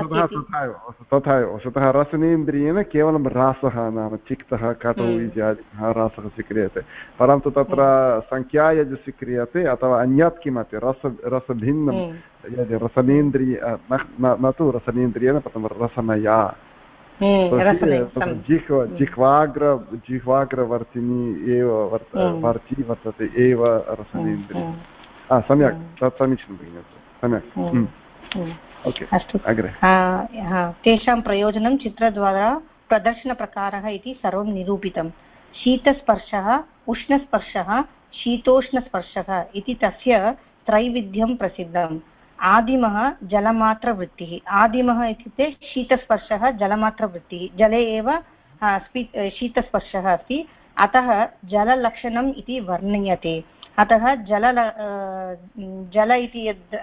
वस्तुतः रसनेन्द्रियेण केवलं रासः नाम चिक्तः कटौ हम्म। इत्यादिकः रासः स्वीक्रियते परन्तु तत्र हम्म। सङ्ख्या यदि स्वीक्रियते अथवा अन्यत् किमपि रस रसभिन्नं हम्म। यदि रसनेन्द्रिय न तु रसनेन्द्रियेण प्रथमं रसमया जिह्वा जिह्वाग्र जिह्वाग्रवर्तिनी एव वर्त वर्ति वर्तते एव रसनेन्द्रिय सम्यक् तत् समीचीनं भगिनि सम्यक् अस्तु। अग्रे। तेषां प्रयोजनं चित्रद्वारा प्रदर्शनप्रकारः इति सर्वं निरूपितं। शीतस्पर्शः उष्णस्पर्शः शीतोष्णस्पर्शः इति तस्य त्रैविध्यं प्रसिद्धम्। आदिमः जलमात्रवृत्तिः। आदिमः इत्युक्ते शीतस्पर्शः जलमात्रवृत्तिः। जले एव शीतस्पर्शः अस्ति। अतः जललक्षणम् इति वर्ण्यते। अतः जल जल इति यद्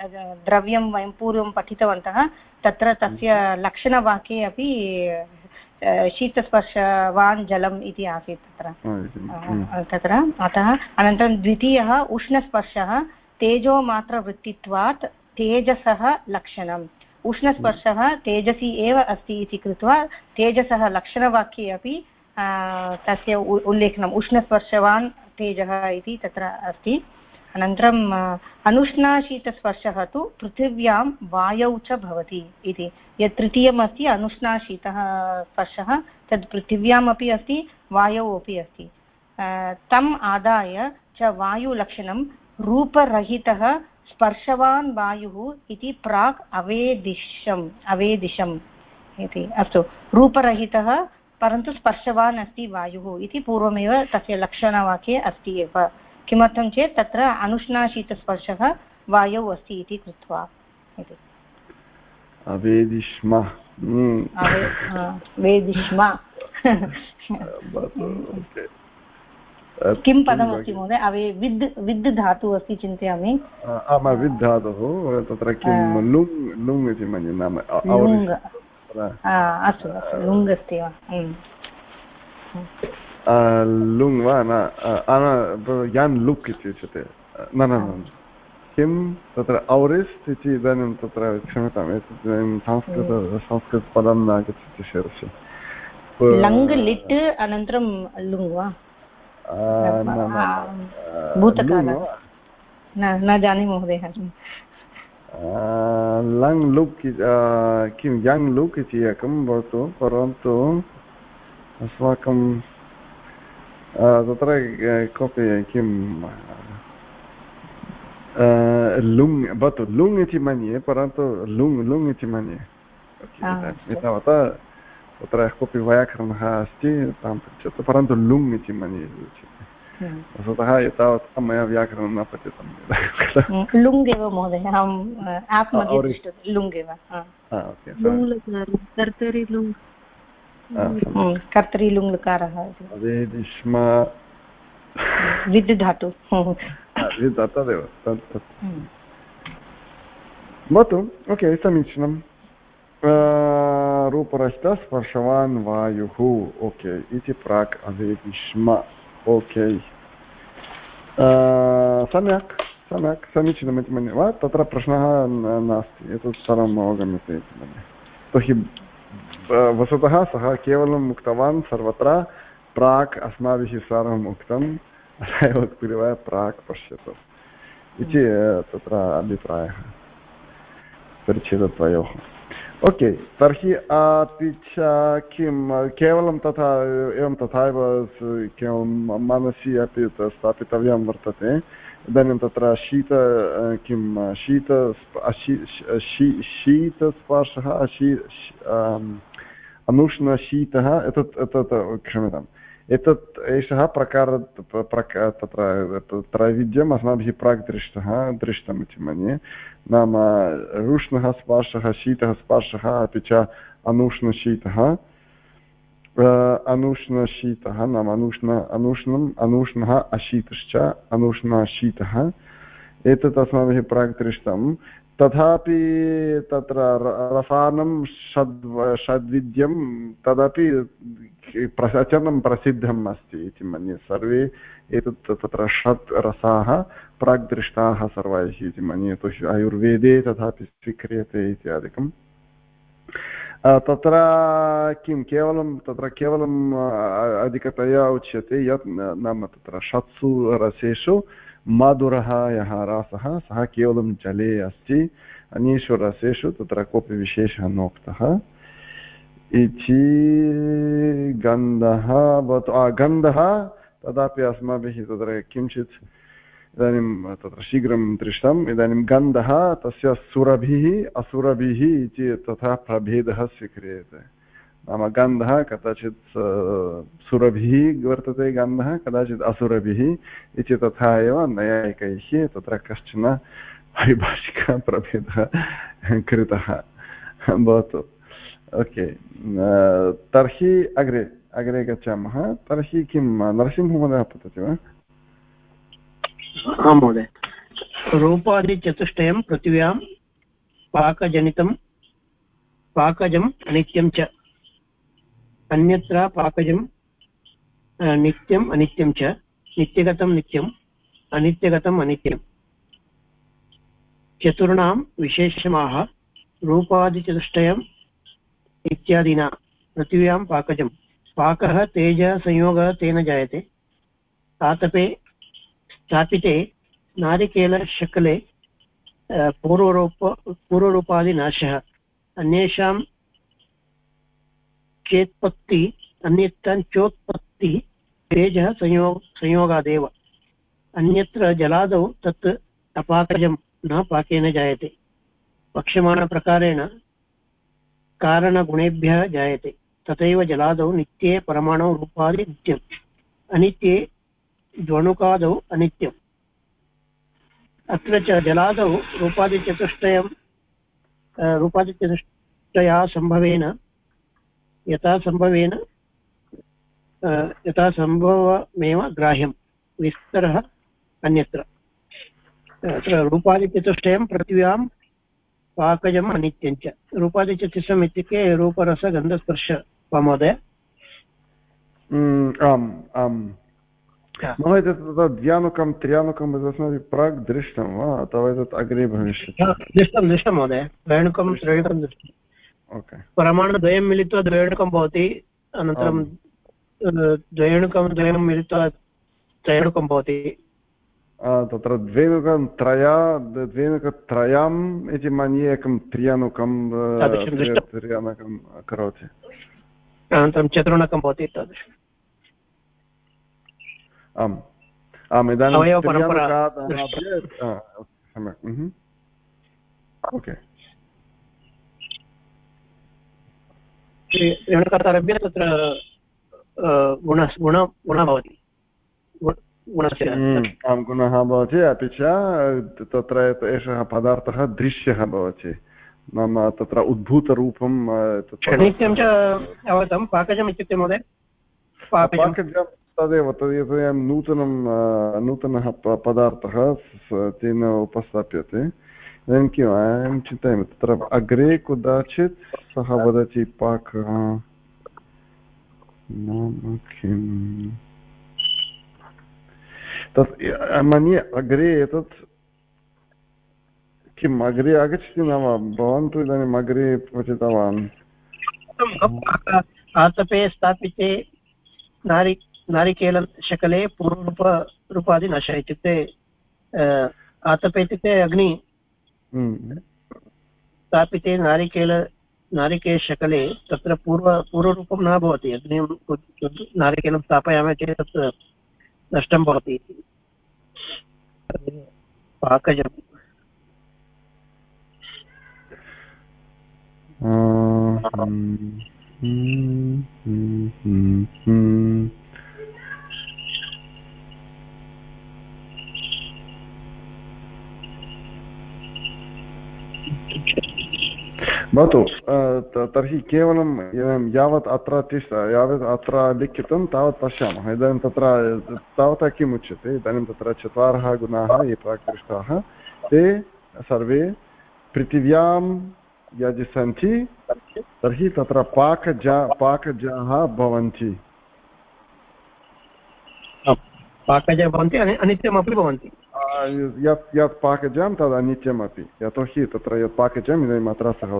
द्रव्यं वयं पूर्वं पठितवन्तः तत्र तस्य लक्षणवाक्ये अपि शीतस्पर्शवान् जलम् इति आसीत् तत्र। तत्र। अतः अनन्तरं द्वितीयः उष्णस्पर्शः तेजोमात्रवृत्तित्वात् तेजसः लक्षणम्। उष्णस्पर्शः तेजसि एव अस्ति इति कृत्वा तेजसः लक्षणवाक्ये अपि तस्य उल्लेखनम्। उष्णस्पर्शवान् तेजः इति तत्र अस्ति। अनन्तरम् अनुष्णाशीतस्पर्शः तु पृथिव्यां वायौ च भवति इति। यत् तृतीयम् अस्ति, अनुष्णाशीतः स्पर्शः, तद् पृथिव्यामपि अस्ति, वायौ अपि अस्ति। तम् आदाय च वायुलक्षणं रूपरहितः स्पर्शवान् वायुः इति प्राक् अवेदिशम् अवेदिशम् इति। अस्तु रूपरहितः परन्तु स्पर्शवान् अस्ति वायुः इति पूर्वमेव तस्य लक्षणवाक्ये अस्ति एव। किमर्थं चेत् तत्र अनुष्णाशीतस्पर्शः वायौ अस्ति इति कृत्वा इति। वेदिष्म वेदिष्म किं पदमस्ति महोदय? अवे विद् विद् धातुः अस्ति चिन्तयामि। विद् धातुः तत्र किं लुङ् लुङ् इति मन्ये नाम अस्तु अस्तु लुङ् अस्ति वा? लुङ् वा? न यान् लुक् इति उच्यते। न न किं? तत्र औरिस्ट् इति इदानीं तत्र क्षम्यताम् एतत् इदानीं संस्कृत संस्कृतपदं न आगच्छति शिरसि लङ् लिट् अनन्तरं लुङ् वा? न जाने महोदय। लङ् लुक् किं यङ् लुक् इति एकं भवतु परन्तु अस्माकं तत्र कोऽपि किं लुङ् भवतु लुङ् इति मन्ये परन्तु लुङ् लुङ् इति मन्ये। एतावता तत्र कोऽपि वैयाकरणः अस्ति तां पृच्छतु परन्तु लुङ् इति मन्ये उच्यते वस्तुतः एतावत् मया व्याकरणं न पठितं लुङ् एव महोदय अहं आप् मध्ये लुङ् एव कर्तरि लुङ् कर्तरि लुङ् लकारः विद् धातु तदेव तत् भवतु ओके समीचीनं रूपरहित स्पर्शवान् वायुः ओके इति प्राक् अवेदिष्म ओके सम्यक् सम्यक् समीचीनमिति मन्ये वा तत्र प्रश्नः नास्ति एतत् सर्वम् अवगम्यते इति मन्ये तर्हि वस्तुतः सः केवलम् उक्तवान् सर्वत्र प्राक् अस्माभिः सर्वम् उक्तम् अतः प्राक् पश्यतु इति तत्र अभिप्रायः परिच्छेदद्वयोः ओके तर्हि अपि किं, केवलं तथा, एवं तथैव केवलं मनसि अपि स्थापितव्यं वर्तते। इदानीं तत्र शीत किं, शीत शीतस्पर्शः अनुष्णशीतः, एतत् एतत्, क्षम्यताम्। एतत् एषः प्रकार तत्र त्रैविध्यम् अस्माभिः प्राक् दृष्टः दृष्टम् इति मन्ये नाम उष्णः स्पर्शः शीतः स्पर्शः अपि च अनुष्णशीतः अनुष्णशीतः नाम अनुष्ण अनुष्णम् अनुष्णः अशीतश्च अनुष्णशीतः एतत् अस्माभिः प्राक् दृष्टं तथापि तत्र रसानं षड् षड्विद्यं तदपि प्रचनं प्रसिद्धम् अस्ति इति मन्ये सर्वे एतत् तत्र षट् रसाः प्राग्दृष्टाः सर्वैः इति मन्ये यतोहि आयुर्वेदे तथापि स्वीक्रियते इत्यादिकम् तत्र किं, केवलं, तत्र केवलम् अधिकतया उच्यते यत् नाम तत्र षट्सु रसेषु मधुरः यः रसः, सः केवलं जले अस्ति। अन्येषु रसेषु तत्र कोऽपि विशेषः नोक्तः। इति गन्धः भवतु गन्धः तदापि अस्माभिः तत्र किञ्चित् इदानीं तत्र शीघ्रं दृष्टम्। इदानीं गन्धः तस्य सुरभिः, असुरभिः इति तथा प्रभेदः स्वीक्रियते। नाम गन्धः कदाचित् सुरभिः वर्तते गन्धः कदाचित् असुरभिः इति तथा एव नैयायिकैः तत्र कश्चन पारिभाषिकप्रभेदः कृतः भवतु। ओके तर्हि अग्रे अग्रे गच्छामः। तर्हि किं नरसिंहमहोदयः पतति वा? आं महोदय। रूपादिचतुष्टयं पृथिव्यां पाकजनितं पाकजम् अनित्यं च। अन्यत्र पाकजं नित्यम् अनित्यं च नित्यगतं नित्यम्, अनित्यगतम् अनित्यम्। चतुर्णां विशेषमाः रूपादिचतुष्टयम् इत्यादिना पृथिव्यां पाकजं पाकः तेजसंयोगः तेन जायते। आतपे स्थापिते नारिकेलशकले पूर्वरूप पूर्वरूपादिनाशः अन्येषां चेत्पत्ति अन्यत्रञ्चोत्पत्तिः तेजः संयोग, संयोगादेव। अन्यत्र जलादौ तत् अपाकजं, न पाकेन जायते। वक्ष्यमाणप्रकारेण कारणगुणेभ्यः जायते। तथैव जलादौ नित्ये परमाणौ रूपादि नित्यम्। अनित्ये द्वणुकादौ अनित्यम्। अत्र च जलादौ रूपादिचतुष्टयं रूपादिचतुष्टया सम्भवेन यथा सम्भवेन यथा सम्भवमेव ग्राह्यं विस्तरः अन्यत्र। अत्र रूपादिचतुष्टयं पृथिव्यां पाकजम् अनित्यं च। रूपादिचतुष्टयम् इत्युक्ते रूपरसगन्धस्पर्श वा महोदय आम् आम्। मम एतत् तत्र द्व्यानुकं त्र्यानुकम् अस्माभिः प्राक् दृष्टं वा? अथवा एतत् अग्रे भविष्यति? दृष्टं दृष्टं महोदय। त्रयणुकं त्रयणुकं दृष्टं परमाणुद्वयं मिलित्वा द्वयणुकं भवति अनन्तरं द्वयणुकं द्वयं मिलित्वा त्रयणुकं भवति। तत्र द्वेनुकं त्रया द्वेनुकत्रयम् इति मन्ये एकं त्र्यानुकं त्र्यानुकं करोति। अनन्तरं चतुर्णकं भवति तादृशम्। आम्। आम् इदानीं सम्यक्। ओके। ऋणकातारभ्य तत्र गुण गुण गुणः भवति। गुणस्य गुणः भवति अपि च तत्र एषः पदार्थः दृश्यः भवति। नाम तत्र उद्भूतरूपं क्षणित्यं च अवगतं पाकजम् इत्युक्ते महोदय? पाकजं तदेव तदेव नूतनं नूतनः पदार्थः तेन उपस्थाप्यते। इदानीं किम् अहं चिन्तयामि तत्र अग्रे कदाचित् सः वदति पाकः किम् तत् मन्ये अग्रे एतत् किम् अग्रे आगच्छति नाम भवान् तु इदानीम् अग्रे पठितवान् आतपे स्थापिते नारि नारिकेलशकले पूर्वरूप रूपादि नश इत्युक्ते आतपे इत्युक्ते अग्नि। स्थापिते नारिकेल नारिकेलशकले तत्र पूर्व पूर्वरूपं न भवति अग्निं नारिकेलं स्थापयामः चेत् तत् नष्टं भवति पाकजम् भवतु तर्हि केवलं यावत् अत्र तिष्ठ, यावत् अत्र लिखितं, तावत् पश्यामः. इदानीं तत्र, तावता किम् उच्यते? इदानीं तत्र चत्वारः गुणाः, ये प्राकृष्टाः, ते सर्वे पृथिव्यां यदि सन्ति तर्हि तत्र पाकजा, पाकजाः भवन्ति। पाकजा भवन्ति अनित्यमपि भवन्ति। यत् यत् पाकजां तद् अनित्यमपि यतोहि तत्र यत् पाकजाम् इदानीम् अत्र सः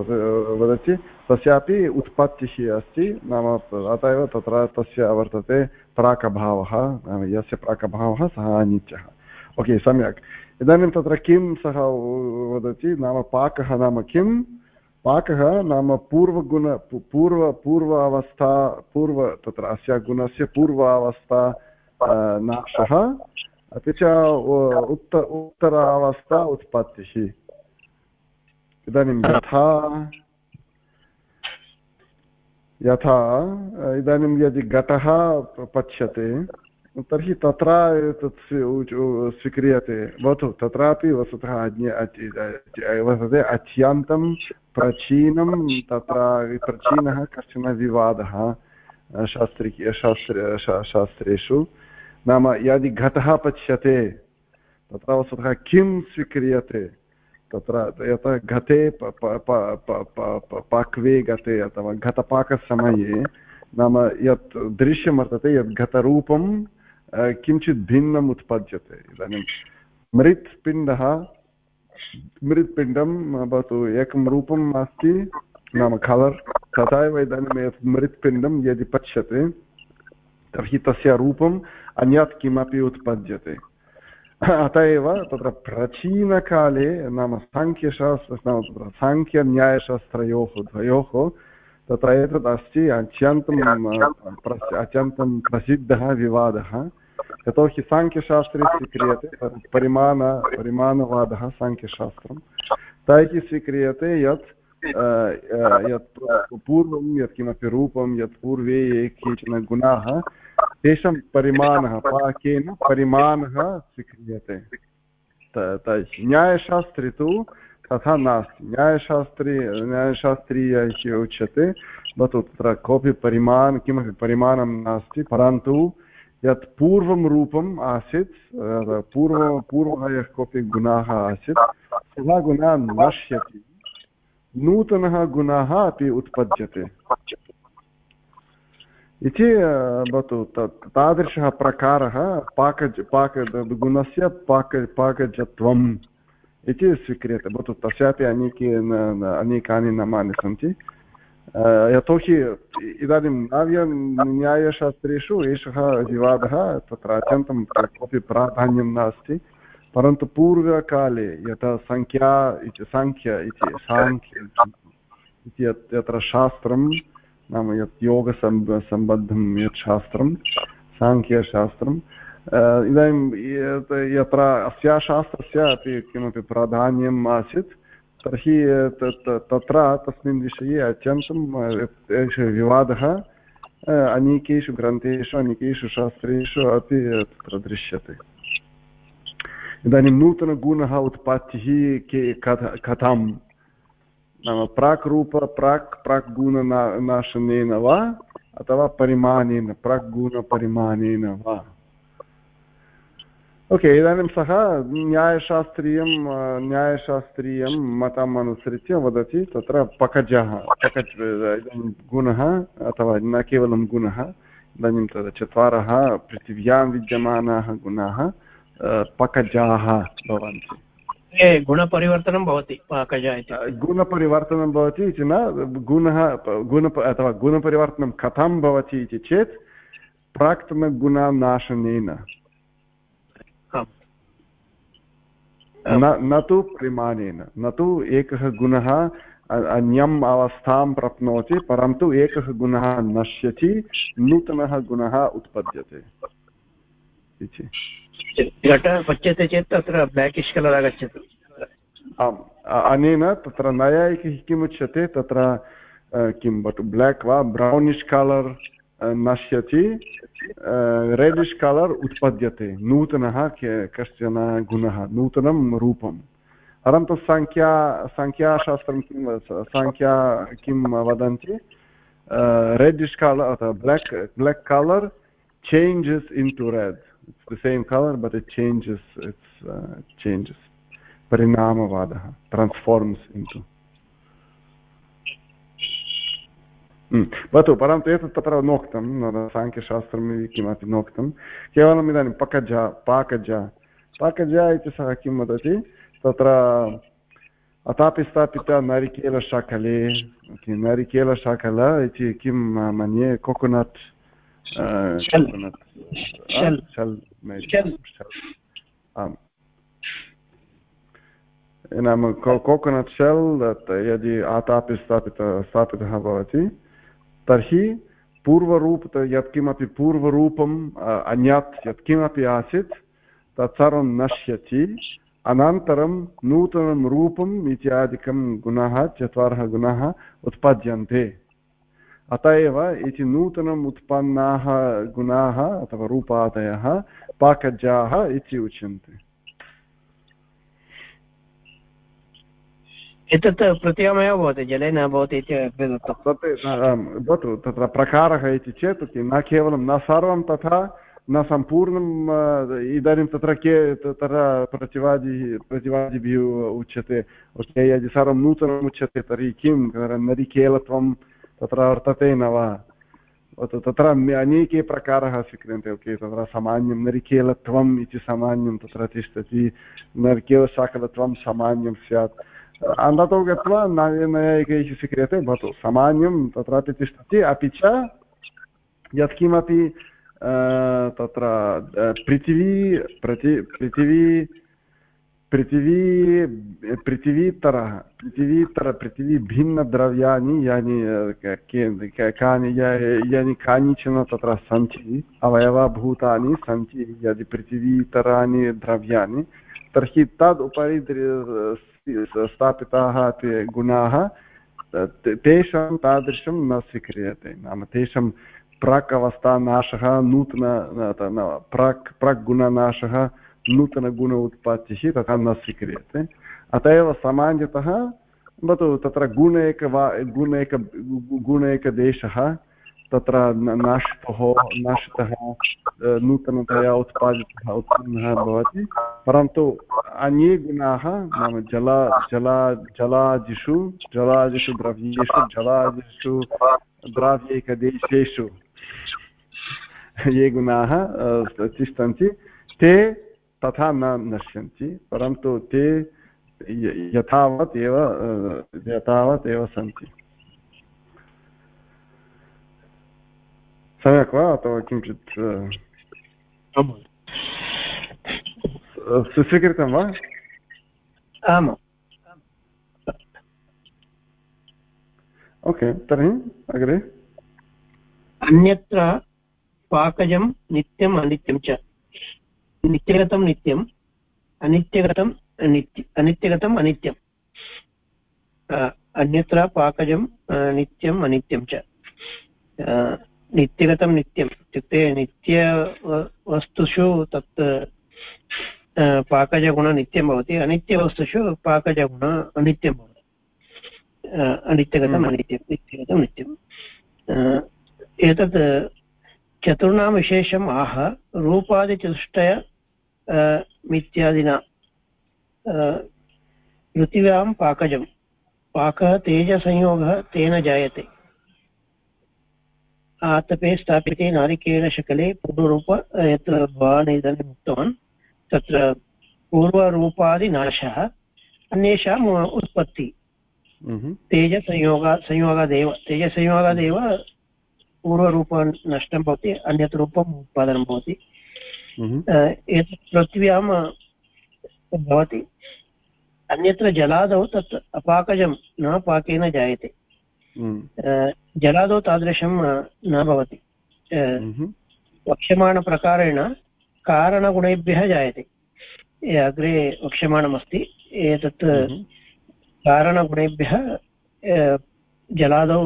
वदति तस्यापि उत्पत्तिः अस्ति नाम अतः एव तत्र तस्य वर्तते प्राकभावः नाम यस्य प्राकभावः सः अनित्यः ओके सम्यक् इदानीं तत्र किं सः वदति नाम पाकः नाम किं पाकः नाम पूर्वगुण पूर्व पूर्व अवस्था पूर्व तत्र अस्य गुणस्य पूर्वावस्था नाशः अपि च उत्त उत्तरावस्था उत्पत्तिः इदानीं यथा यथा इदानीं यदि घटः पच्यते तर्हि तत्र एतत् स्वीक्रियते भवतु तत्रापि वस्तुतः वर्तते अत्यन्तं प्राचीनं तत्र प्राचीनः कश्चन विवादः शास्त्रि शास्त्र शास्त्रेषु नाम यदि घटः पच्यते, तत्र वस्तुतः किं स्वीक्रियते? तत्र यथा घटे पाक्वे गते अथवा घटपाकसमये नाम यत् दृश्यं वर्तते, यत् घटरूपं किञ्चित् भिन्नम् उत्पद्यते। इदानीं मृत्पिण्डः, मृत्पिण्डं भवतु एकं रूपम् अस्ति, नाम कलर् तथा एव इदानीं यत् मृत्पिण्डं यदि पच्यते, तर्हि तस्य रूपम् अन्यत् किमपि उत्पद्यते अत एव तत्र प्राचीनकाले नाम साङ्ख्यशास्त्र नाम तत्र साङ्ख्यन्यायशास्त्रयोः द्वयोः तत्र एतत् अस्ति अत्यन्तं अत्यन्तं प्रसिद्धः विवादः यतोहि साङ्ख्यशास्त्रे स्वीक्रियते परिमाण परिमाणवादः साङ्ख्यशास्त्रं तैः स्वीक्रियते यत् यत् पूर्वं यत् किमपि रूपं यत् पूर्वे ये केचन गुणाः तेषां परिमाणः पाकेन परिमाणः स्वीक्रियते। न्यायशास्त्रे तु तथा नास्ति। न्यायशास्त्रे न्यायशास्त्रीय उच्यते भवतु तत्र कोऽपि परिमाण किमपि परिमाणं नास्ति परन्तु यत् पूर्वं रूपम् आसीत् पूर्व पूर्वः यः कोऽपि गुणाः आसीत् सः गुणः नश्यति। नूतनः गुणः अपि उत्पद्यते। इति भवतु तादृशः प्रकारः पाकज पाक गुणस्य पाक, पाकजत्वम् इति स्वीक्रियते। भवतु तस्यापि अनेके अनेकानि नामानि सन्ति। यतोहि इदानीं नाव्यन्यायशास्त्रेषु एषः विवादः तत्र अत्यन्तं कोऽपि प्राधान्यं नास्ति, परन्तु पूर्वकाले यथा सङ्ख्या इति साङ्ख्य इति साङ्ख्य इति यत्र शास्त्रं नाम यत् योगसम्ब, सम्बद्धं यत् शास्त्रं साङ्ख्यशास्त्रम् इदानीं यत्र अस्या शास्त्रस्य अपि किमपि प्राधान्यम् आसीत्, तर्हि तत्र तस्मिन् विषये अत्यन्तं विवादः अनेकेषु ग्रन्थेषु, अनेकेषु शास्त्रेषु अपि तत्र दृश्यते। इदानीं नूतनगुणः उत्पत्तिः के, कथ कथं नाम प्राक् रूप प्राक् प्राक्गुणनाशनेन वा अथवा परिमाणेन प्राक्गुणपरिमाणेन वा ओके इदानीं सः न्यायशास्त्रीयं न्यायशास्त्रीयं मतम् अनुसृत्य वदति तत्र पकजः पकज् गुणः अथवा न केवलं गुणः इदानीं तद् चत्वारः पृथिव्यां विद्यमानाः गुणाः पकजाः भवन्ति गुणपरिवर्तनं भवति गुणपरिवर्तनं भवति इति न गुणः गुण अथवा गुणपरिवर्तनं कथं भवति इति चेत् प्राक्तनगुणानाशनेन। न तु परिमाणेन न तु एकः गुणः अन्यम् अवस्थां प्राप्नोति परन्तु एकः गुणः नश्यति नूतनः गुणः उत्पद्यते। इति। घटः पच्यते चेत् तत्र ब्लाकिश् कलर् आगच्छति। आम्, अनेन तत्र नैयायिकैः किमुच्यते, तत्र किं ब्लाक् वा, ब्रौनिश् कलर् नश्यति रेडिश् कलर् उत्पद्यते, नूतनः कश्चन गुणः, नूतनं रूपं परन्तु सङ्ख्या सङ्ख्याशास्त्रं किं सङ्ख्या किं वदन्ति? Reddish colour black black colour changes into red it's the same color but it changes it's uh, it changes. Parinamavadah transforms into. भवतु परन्तु एतत् तत्र नोक्तं साङ्ख्यशास्त्रम् इति किमपि नोक्तं केवलम् इदानीं पकज पाकज पाकज इति सः किं वदति तत्र अथापि स्थापित नारिकेलशाकले नारिकेलशाकल इति किं मन्ये कोकोनट् आम् नाम कोकोनट् शेल् यदि आतापि स्थापित स्थापितः भवति तर्हि पूर्वरूप यत्किमपि पूर्वरूपम् अन्यत् यत्किमपि आसीत् तत्सर्वं नश्यति अनन्तरं नूतनं रूपम् इत्यादिकं गुणः चत्वारः गुणाः उत्पद्यन्ते अत एव इति नूतनम् उत्पन्नाः गुणाः अथवा रूपादयः पाकजाः इति उच्यन्ते। एतत् पृथिव्यामेव भवति जले न भवति इति भवतु तत्र प्रकारः इति चेत् न केवलं न सर्वं तथा न सम्पूर्णम् इदानीं तत्र के तत्र प्रतिवादी प्रतिवादिभिः उच्यते यदि सर्वं नूतनम् उच्यते तर्हि किं? नरिकेलत्वं तत्र वर्तते न वा। तत्र अनेके प्रकारः स्वीक्रियन्ते, ओके? तत्र सामान्यं नरिकेलत्वम् इति सामान्यं तत्र तिष्ठति। नरिकेलशाकलत्वं सामान्यं स्यात्। अन्ततो गत्वा नैयायिकैः स्वीक्रियते, भवतु। सामान्यं तत्रापि तिष्ठति, अपि च यत्किमपि तत्र पृथिवी, प्रति, पृथिवी पृथिवी, पृथिवीतरः, पृथिवीतर पृथिवीभिन्नद्रव्याणि यानि कानि यानि कानिचन तत्र सन्ति, अवयवभूतानि सन्ति, यदि पृथिवीतराणि द्रव्याणि, तर्हि तद् उपरि स्थापिताः गुणाः तेषां तादृशं न स्वीक्रियते, नाम तेषां प्राक् अवस्थानाशः, नूतन प्राक् प्राक् गुणनाशः नूतनगुण उत्पत्तिः तथा न स्वीक्रियते। अत एव सामान्यतः भवतु तत्र गुण एक गुण एक, गुण एकदेशः तत्र नष्टः नष्टः नूतनतया उत्पादितः, उत्पन्नः भवति। परन्तु अन्ये गुणाः नाम जला जला, जलादिषु जलादिषु द्रव्येषु, जलादिषु द्राव्यैकदेशेषु ये गुणाः तिष्ठन्ति, ते तथा न नश्यन्ति परन्तु ते यथावत् एव यथावत् एव सन्ति। सम्यक् वा? अथवा किञ्चित् स्वीकृतं वा? आम्। ओके तर्हि अग्रे। अन्यत्र पाकजं नित्यम् अनित्यं च। नित्यगतं नित्यम् अनित्यगतं नित्य अनित्यगतम् अनित्यम्। अन्यत्र पाकजं नित्यम् अनित्यं च। नित्यगतं नित्यम् इत्युक्ते नित्य वस्तुषु तत् पाकजगुण नित्यं भवति। अनित्यवस्तुषु पाकजगुण अनित्यं भवति। अनित्यगतम्। अनित्यं नित्यगतं नित्यम्। एतत् चतुर्णां विशेषम् आह रूपादिचतुष्टय मित्यादिना पृथिव्यां पाकजं पाकः तेजसंयोगः तेन जायते। आतपे स्थापिते नारिकेलशकले पूर्वरूप यत्र भवान् इदानीम् उक्तवान् तत्र पूर्वरूपादिनाशः अन्येषाम् उत्पत्ति। तेजसंयोगात् संयोगादेव तेजसंयोगादेव पूर्वरूपं नष्टं भवति अन्यत् रूपम् उत्पादनं भवति। एतत् पृथिव्यां भवति। अन्यत्र जलादौ तत् अपाकजं न पाकेन जायते। जलादौ तादृशं न भवति। वक्ष्यमाणप्रकारेण कारणगुणेभ्यः जायते। अग्रे वक्ष्यमाणमस्ति एतत् कारणगुणेभ्यः जलादौ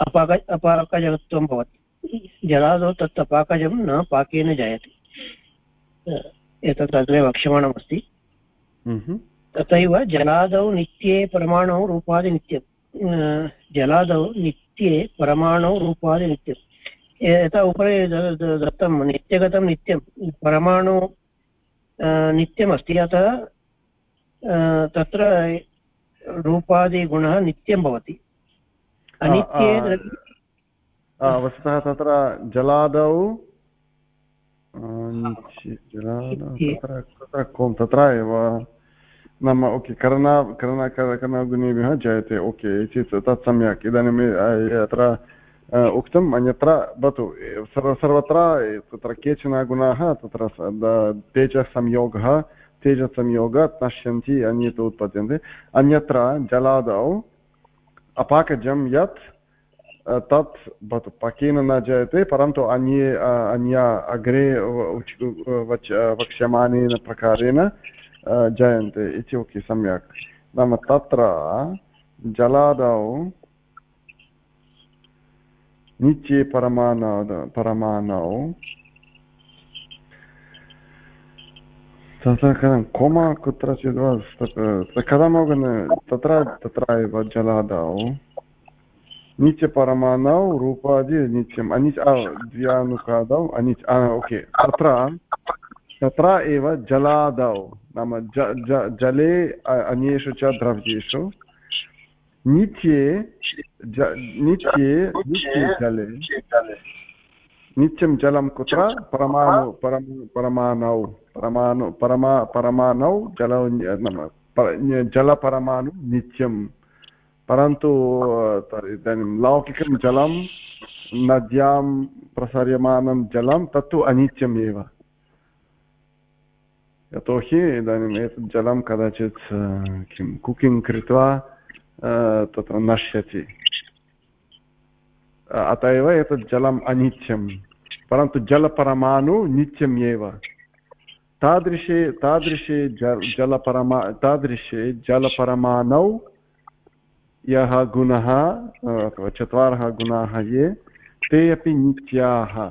अपाक अपाकजत्वं भवति। जलादौ तत् अपाकजं न पाकेन जायते। एतत् अग्रे वक्ष्यमाणमस्ति। तथैव जलादौ नित्ये परमाणौ रूपादिनित्यं जलादौ नित्ये परमाणौ रूपादिनित्यं यथा उपरि दत्तं नित्यगतं नित्यं। परमाणु नित्यमस्ति। अतः तत्र रूपादिगुणः नित्यं भवति। अनित्ये वस्तुतः तत्र जलादौ तत्र कों तत्र एव। नाम ओके कर्ण कर्ण कर्णगुणेभ्यः जायते ओके चेत् तत् सम्यक्। इदानीम् अत्र उक्तम् अन्यत्र भवतु सर्वत्र तत्र केचन गुणाः तत्र तेजसंयोगः तेजसंयोगात् नश्यन्ति अन्यत् उत्पद्यन्ते अन्यत्र जलादौ अपाकजं यत् तत् भवतु पकेन न जायते परन्तु अन्ये अन्या अग्रे वच वक्ष्यमाणेन प्रकारेण जायन्ते इति ओके सम्यक् नाम तत्र जलादौ नित्ये परमाणौ परमाणौ कथं कोमा कुत्रचित् वा कथम् अवगन तत्र तत्र एव जलादौ नित्यपरमाणौ रूपादि नित्यम् अनिच् द्व्यानुकादौ अनिच् ओके तत्र तत्र एव जलादौ नाम जले अन्येषु च द्रव्येषु नित्ये नित्ये नित्ये जले नित्यं जलं कुत्र? परमाणु परमाणौ परमाणु परमा परमाणौ जल जलपरमाणु नित्यं। परन्तु इदानीं लौकिकं जलं नद्यां प्रसार्यमानं जलं तत्तु अनित्यम् एव यतोहि इदानीम् एतत् जलं कदाचित् किं कुकिङ्ग् कृत्वा तत्र नश्यति। अत एव एतत् जलम् अनित्यं परन्तु जलपरमाणु नित्यम् एव तादृशे तादृशे जलपरमा, तादृशे जलपरमाणौ यः गुणः अथवा चत्वारः गुणाः ये, ते अपि नित्याः।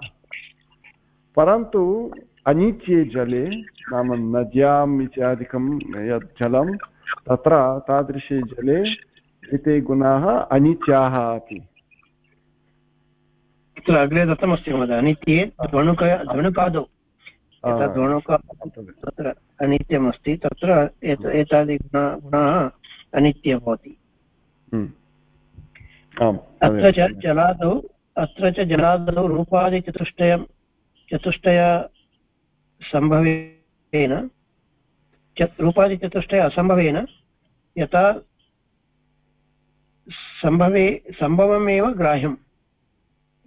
परन्तु अनित्ये जले, नाम नद्याम् इत्यादिकं, यत् जलं, तत्र तादृशे जले एते गुणाः अनित्याः अपि। तत्र अग्रे दत्तमस्ति महोदय। अनित्ये ध्वणुक ध्वणुकादौ यथा द्रोणोका तत्र अनित्यमस्ति तत्र एतादि गुणाः अनित्य भवति। हम्म। अत्र च जलादौ अत्र च जलादौ रूपादिचतुष्टयं चतुष्टय सम्भवेन। रूपादिचतुष्टय असम्भवेन। यथा सम्भवे सम्भवमेव ग्राह्यं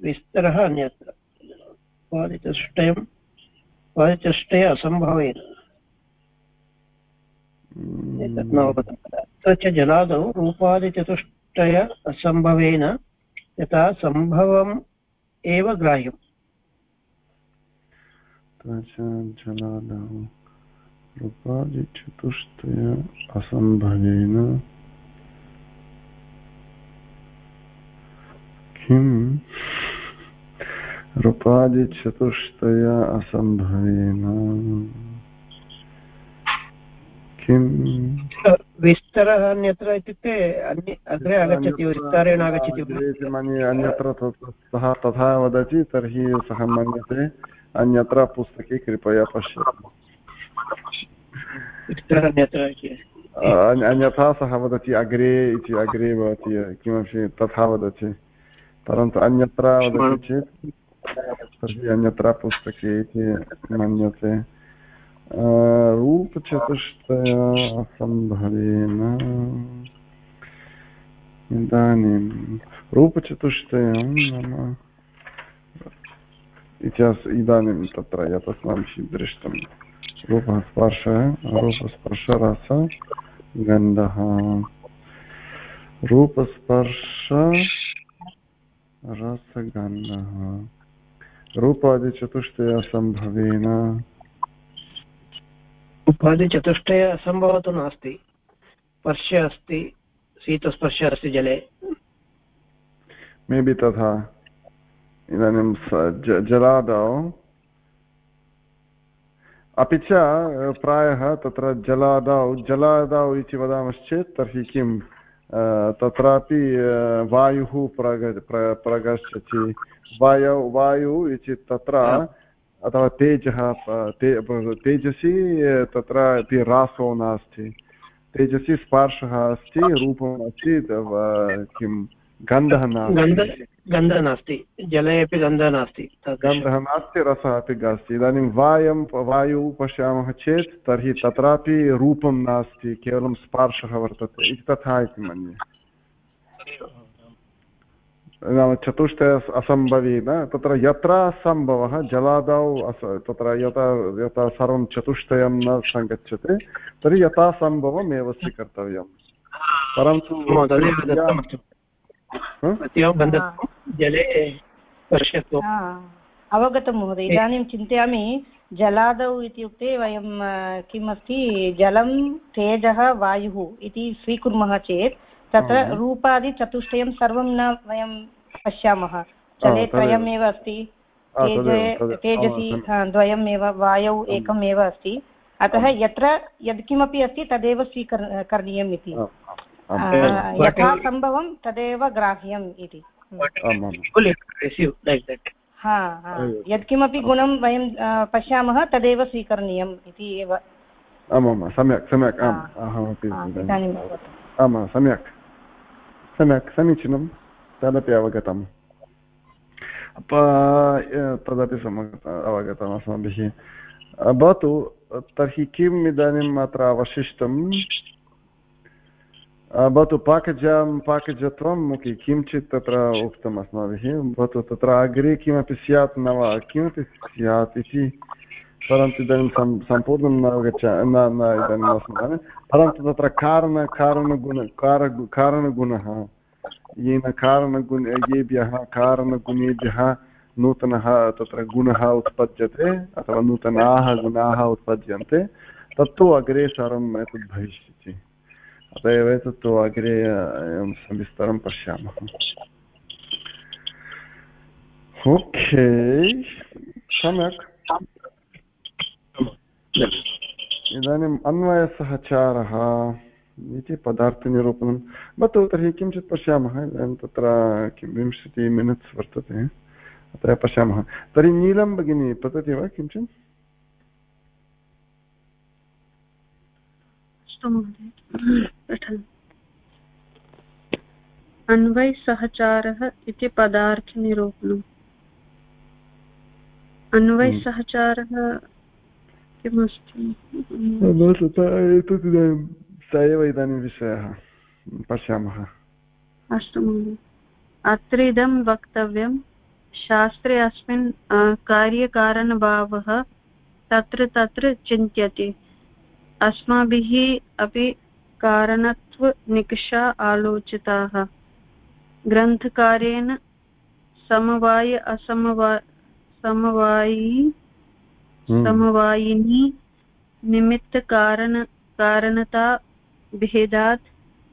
विस्तरः अन्यत्र। रूपादिचतुष्टयं परिचष्टे असम्भवेन। एतत् नवपदं तत्र च जलादौ रूपादिचतुष्टय असम्भवेन। यथा सम्भवम् एव ग्राह्यम्। जलादौ रूपादिचतुष्टय असम्भवेन। किं रूपादिचतुष्टय असम्भवेन। किं विस्तरः अन्यत्र इत्युक्ते अग्रे आगच्छति विस्तारेण आगच्छति मन्ये अन्यत्र सः तथा वदति तर्हि सः मन्यते अन्यत्र पुस्तके कृपया पश्यतु। अन्यथा सः वदति अग्रे इति अग्रे भवति किमपि तथा वदति। परन्तु अन्यत्र वदति चेत् तर्हि अन्यत्र पुस्तके इति मन्यते रूपचतुष्टय असम्भवेन इदानीं रूपचतुष्टयं नाम इतिहास इदानीं तत्र यत् अस्माभिः दृष्टं रूपस्पर्श रूपस्पर्शरस गन्धः रूपस्पर्श रसगन्धः रूपादिचतुष्टयसम्भवेन। उपाधिचतुष्टय असम्भवः तु नास्ति। स्पर्श अस्ति शीतस्पर्श अस्ति जले। मे बि तथा। इदानीं जलादौ। अपि च प्रायः तत्र जलादौ जलादौ इति वदामश्चेत् तर्हि किं? तत्रापि वायुः प्रग प्रगच्छति। वायौ वायु इति तत्र अथवा तेजः ते तेजसि तत्र अपि रासो नास्ति। तेजसि स्पर्शः अस्ति रूपम् अस्ति किं गन्धः नास्ति। गन्धः नास्ति जले अपि गन्धः नास्ति गन्धः नास्ति रसः अपि नास्ति इदानीं वायं वायुः पश्यामः चेत् तर्हि तत्रापि रूपं नास्ति केवलं स्पर्शः वर्तते इति तथा इति मन्ये। नाम चतुष्टय असम्भवेन तत्र यत्र सम्भवः जलादौ अस तत्र यथा यथा सर्वं चतुष्टयं न सङ्गच्छते तर्हि यथा सम्भवमेव स्वीकर्तव्यं परन्तु जले अवगतं महोदय इदानीं चिन्तयामि जलादौ इत्युक्ते वयं किमस्ति जलं तेजः वायुः इति स्वीकुर्मः चेत् तत्र रूपादिचतुष्टयं सर्वं न वयं पश्यामः। जले त्रयमेव अस्ति। तेजे तेजसि द्वयमेव वायौ एकमेव अस्ति। अतः यत्र यत्किमपि अस्ति तदेव स्वीकर् करणीयम् इति। यथा सम्भवं तदेव ग्राह्यम् इति। यत्किमपि गुणं वयं पश्यामः तदेव स्वीकरणीयम् इति एव। आमां सम्यक् सम्यक्। आम् अहमपि आमां सम्यक्। सम्यक्, समीचीनं तदपि अवगतम्। तदपि अवगतम् अस्माभिः। भवतु, तर्हि किम् इदानीम् अत्र अवशिष्टं भवतु पाकजां पाकजत्वं किञ्चित् तत्र उक्तम् अस्माभिः। भवतु, तत्र अग्रे किमपि स्यात् न वा, किमपि स्यात् इति। परन्तु इदानीं सम्पूर्णं न अवगच्छ, न इदानीं न स्मरामि परन्तु तत्र कारण कारणगुण कार कारणगुणः, येन कारणगुण येभ्यः, कारणगुणेभ्यः नूतनः तत्र गुणः उत्पद्यते अथवा नूतनाः गुणाः उत्पद्यन्ते, तत्तु अग्रे सर्वम् एतद् भविष्यति। अत एव एतत्तु अग्रे एवं सविस्तरं पश्यामः। ओके, सम्यक्। इदानीम् अन्वयसहचारः इति पदार्थनिरूपणं भवतु तर्हि किञ्चित् पश्यामः इदानीं तत्र किं विंशति मिनिट्स् वर्तते। अतः पश्यामः। तर्हि नीलं भगिनी पतति वा किञ्चित्? अन्वयसहचारः इति पदार्थनिरूपणम्। अन्वयसहचारः किमस्ति एतत् इदानीं स एव इदानीं विषयः पश्यामः अस्तु महोदय अत्र इदं वक्तव्यं शास्त्रे अस्मिन् कार्यकारणभावः तत्र तत्र चिन्त्यते अस्माभिः अपि कारणत्वनिकषा आलोचिताः ग्रन्थकारेण समवाय असमवा समवायी। समवायिनी निमित्तकारण कारणता भेदात्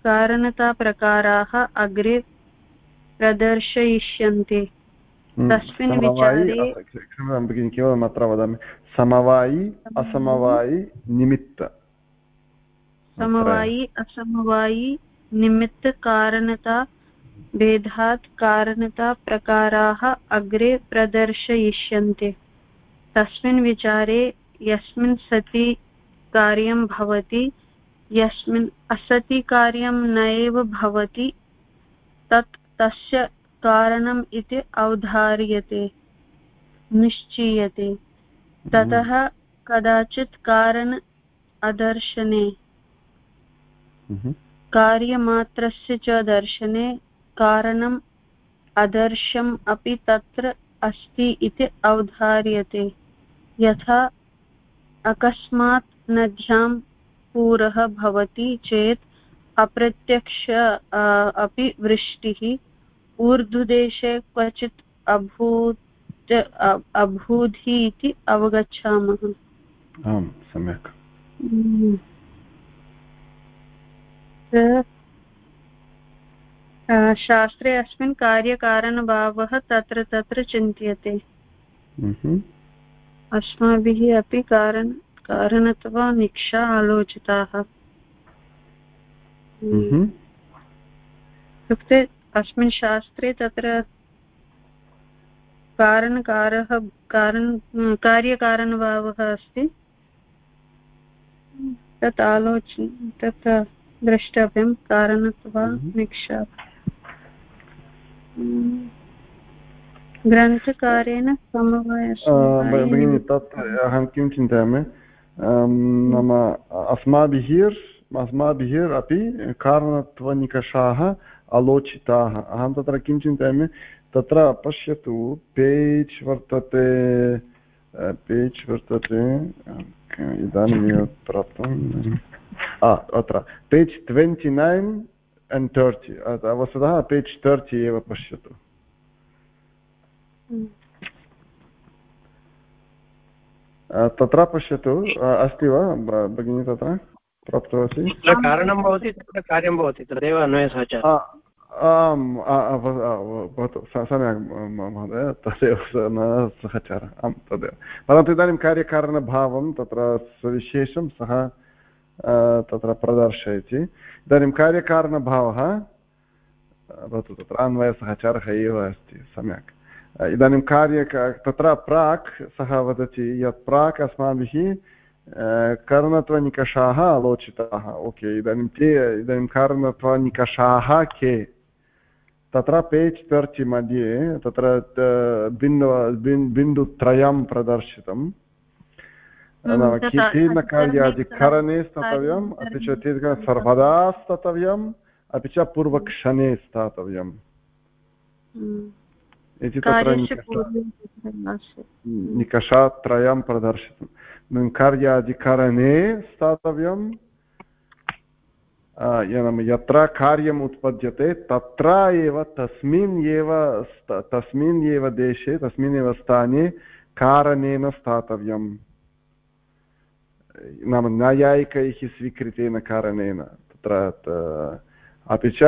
कारणताप्रकाराः अग्रे प्रदर्शयिष्यन्ते। हम्म, तस्मिन् विचारे केवलम् अत्र वदामि। समवायि असमवायि निमित्त। समवायि असमवायि निमित्तकारणता भेदात् कारणताप्रकाराः अग्रे प्रदर्शयिष्यन्ते। तस्मिन् विचारे यस्मिन् सति कार्यं भवति यस्मिन् असति कार्यं न एव भवति तत् तस्य कारणम् इति अवधार्यते निश्चीयते। ततः कदाचित् कारण अदर्शने। कार्यमात्रस्य च दर्शने कारणम् अदर्शम् अपि तत्र अस्ति इति अवधार्यते यथा अकस्मात् नद्यां पूरः भवति चेत् अप्रत्यक्ष अपि वृष्टिः ऊर्ध्वदेशे क्वचित् अभूत् अभूधि इति अवगच्छामः आम् सम्यक् हम्म। शास्त्रे अस्मिन् कार्यकारणभावः तत्र तत्र चिन्त्यते हम्म। अस्माभिः अपि कारण कारणत्वा निक्षा आलोचिताः हम्म। इत्युक्ते अस्मिन् शास्त्रे तत्र कारणकारः कारण कार्यकारणभावः अस्ति तत् आलोच तत् द्रष्टव्यं कारणत्वा हम्म। निक्षा ग्रन्थकारेण भगिनि तत् अहं किं चिन्तयामि? नाम अस्माभिः अस्माभिः अपि कारणत्वनिकषाः आलोचिताः अहं तत्र किं चिन्तयामि? तत्र पश्यतु पेज् वर्तते पेज् वर्तते इदानीमेव प्राप्तम् अत्र page twenty nine and thirty वस्तुतः पेज् तर्टि एव पश्यतु। तत्र पश्यतु अस्ति वा भगिनी तत्र? प्राप्तवती कारणं भवति तत्र कार्यं भवति तदेव अन्वयसहचारः आम् भवतु सम्यक् महोदय तदेव न सहचारः आं तदेव। परन्तु इदानीं कार्यकारणभावं तत्र सविशेषं सः तत्र प्रदर्शयति। इदानीं कार्यकारणभावः भवतु तत्र अन्वयसहचारः एव अस्ति सम्यक्। इदानीं कार्य तत्र प्राक् सः वदति यत् प्राक् अस्माभिः कर्णत्वनिकषाः आलोचिताः ओके इदानीं ते इदानीं कारणत्वनिकषाः के? तत्र पेज् तर्चि मध्ये तत्र बिन्दु बिन्दुत्रयं प्रदर्शितं नाम केन कार्यादिकरणे स्थातव्यम् अपि च तेन सर्वदा स्थातव्यम् अपि च पूर्वक्षणे स्थातव्यम् इति तत्र निकषात्रयं प्रदर्शितं कार्यादिकरणे स्थातव्यं यत्र कार्यम् उत्पद्यते तत्र एव तस्मिन् एव तस्मिन् एव देशे तस्मिन् एव स्थाने कारणेन स्थातव्यम् नाम नैयायिकैः स्वीकृतेन कारणेन तत्र अपि च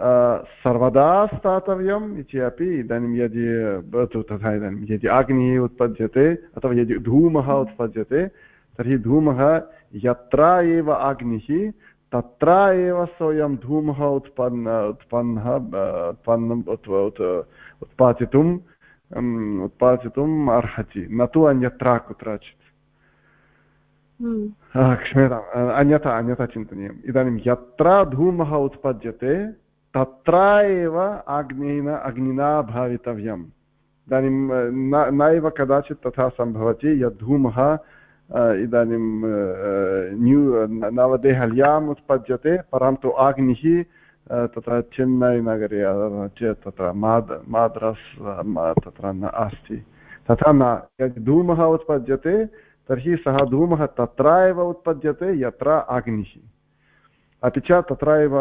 सर्वदा स्थातव्यम् इति अपि इदानीं यदि भवतु तथा इदानीं यदि अग्निः उत्पद्यते अथवा यदि धूमः उत्पद्यते तर्हि धूमः यत्र एव अग्निः तत्र एव स्वयं धूमः उत्पन्न उत्पन्नः उत्पन्नम् उत्पादितुम् उत्पादितुम् अर्हति न तु अन्यत्र कुत्रचित्। हम्म। क्षम्यताम् अन्यथा अन्यथा चिन्तनीयम्। इदानीं यत्र धूमः उत्पद्यते तत्र एव अग्नेन अग्निना भावितव्यम्। इदानीं नैव कदाचित् तथा सम्भवति। यद्धूमः इदानीं न्यू नवदेहल्याम् उत्पद्यते, परन्तु अग्निः तत्र चेन्नैनगरे तत्र माद्, माद्रस् तत्र न अस्ति तथा न, यदि धूमः उत्पद्यते, तर्हि सः धूमः तत्र एव उत्पद्यते, यत्र अग्निः अपि च तत्र एव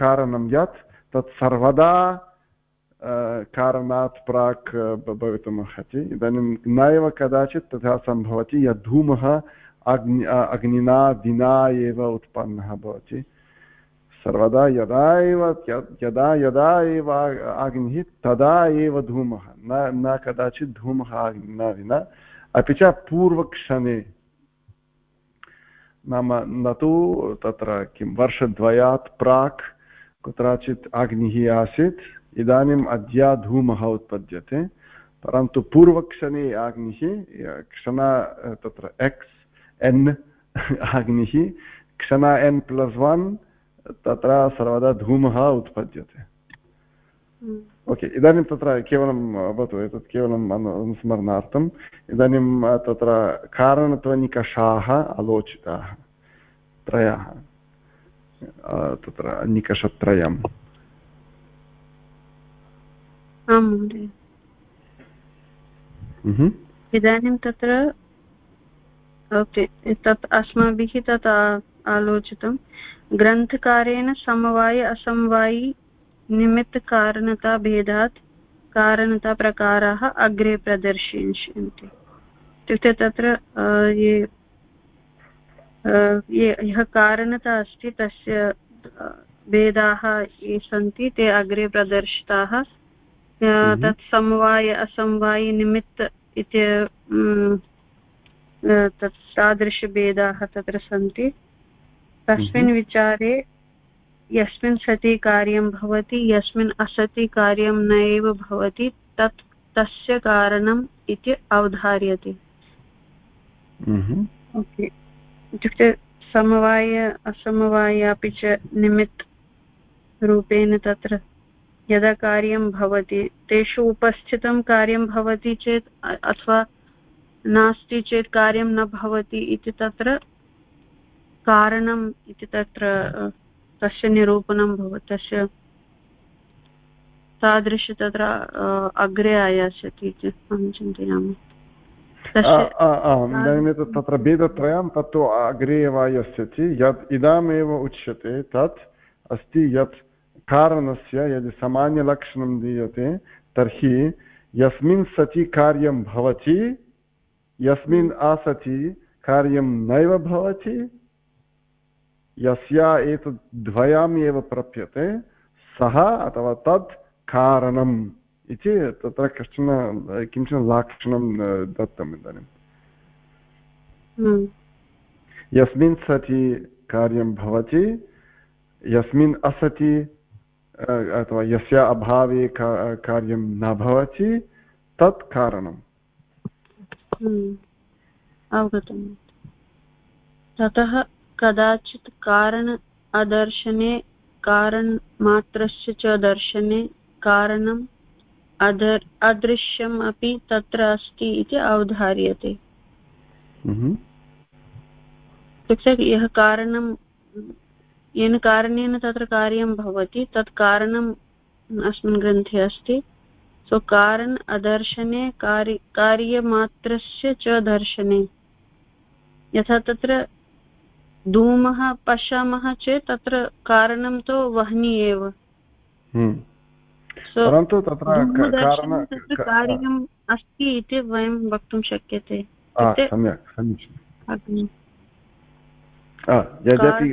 कारणं यत् तत् सर्वदा कारणात् प्राक् भवितुम् अर्हति इदानीं नैव कदाचित् तथा सम्भवति यत् धूमः अग्नि अग्निना विना एव उत्पन्नः भवति सर्वदा यदा एव यदा यदा एव अग्निः तदा एव धूमः न न कदाचित् धूमः न विना अपि च पूर्वक्षणे नाम न तु, तत्र किं, वर्षद्वयात् प्राक् कुत्रचित् अग्निः आसीत् इदानीम् अद्य धूमः उत्पद्यते, परन्तु पूर्वक्षणे अग्निः, क्षण, तत्र एक्स्, एन् अग्निः, क्षण, एन् प्लस् वन्, तत्र सर्वदा धूमः उत्पद्यते हम्म। ओके इदानीं तत्र केवलं भवतु एतत् केवलम् अनुस्मरणार्थम् इदानीं तत्र कारणत्वनिकषाः आलोचिताः त्रयः तत्र निकषत्रयम्। इदानीं तत्र ओके तत् अस्माभिः तत् आलोचितं ग्रन्थकारेण समवायि असमवायि निमित्तकारणताभेदात् कारणताप्रकाराः अग्रे प्रदर्शयिष्यन्ति इत्युक्ते तत्र ये ये यः कारणता अस्ति तस्य भेदाः ये सन्ति ते अग्रे प्रदर्शिताः हम्म। तत् समवाय असमवायिनिमित्त इति तत् तादृशभेदाः तत्र सन्ति तस्मिन् हम्म। विचारे यस्मिन् सति कार्यं भवति यस्मिन् असति कार्यं न एव भवति तत् तस्य कारणम् इति अवधार्यते हम्म। ओके इत्युक्ते समवाय असमवाय अपि च निमित् रूपेण तत्र यदा कार्यं भवति तेषु उपस्थितं कार्यं भवति चेत् अथवा नास्ति चेत् कार्यं न भवति इति तत्र कारणम् इति तत्र तस्य निरूपणं भवति तस्य तादृश तत्र अग्रे आयास्यति इति अहं चिन्तयामि। इदानीं तत्र भेदत्रयं तत्तु अग्रे एव आयास्यति यत् इदमेव उच्यते तत् अस्ति यत् कारणस्य यदि सामान्यलक्षणं दीयते तर्हि यस्मिन् सति कार्यं भवति यस्मिन् असति कार्यं नैव भवति यस्य एतद् द्वयम् एव प्राप्यते सः अथवा तत् कारणम् इति तत्र कश्चन किंचन लक्षणं दत्तम् इदानीं हम्म। यस्मिन् सति कार्यं भवति यस्मिन् असति अथवा यस्य अभावे कार्यं न भवति तत् कारणम् हम्म। अवगतं ततः कदाचित् कारण अदर्शने कारणमात्रस्य च दर्शने कारणम् अदर् अदृश्यम् अपि तत्र अस्ति इति अवधार्यते हम्म। इत्युक्ते यः कारणं येन कारणेन तत्र कार्यं भवति तत् कारणम् अस्मिन् ग्रन्थे अस्ति। सो कारण अदर्शने कार्य कार्यमात्रस्य च दर्शने। यथा तत्र धूमः पश्यामः चेत् तत्र कारणं तु वह्नि एव। हम्म। परन्तु तत्र कार्यम् अस्ति इति वयं वक्तुं शक्यते। सम्यक् यद्यपि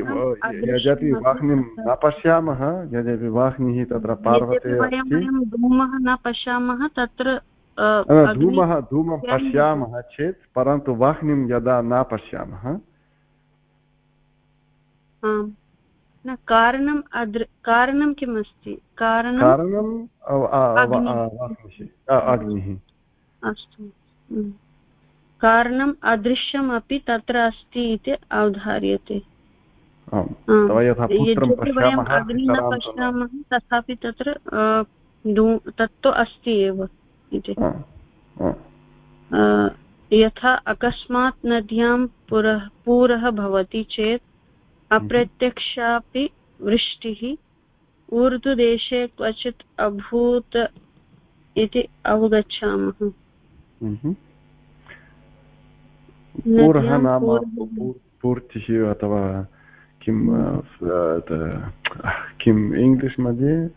यद्यपि वाह्निं न पश्यामः यद्यपि वाह्निः तत्र पार्वते धूमः न पश्यामः तत्र धूमः धूमं पश्यामः चेत् परन्तु वाह्निं यदा न पश्यामः आम्। न कारणम् अदृ कारणं किम् अस्ति कारणं अग्निः। अस्तु। कारणम् अदृश्यमपि तत्र अस्ति इति अवधार्यते वयम् अग्निं न पश्यामः तथापि तत्र तत्तु अस्ति एव इति। यथा अकस्मात् नद्यां पुरः पूरः भवति चेत् अप्रत्यक्षापि वृष्टिः ऊर्ध्वदेशे क्वचित् अभूत् इति अवगच्छामः। पूरः नाम पूर्तिः अथवा किं किम् इङ्ग्लिश् मध्ये?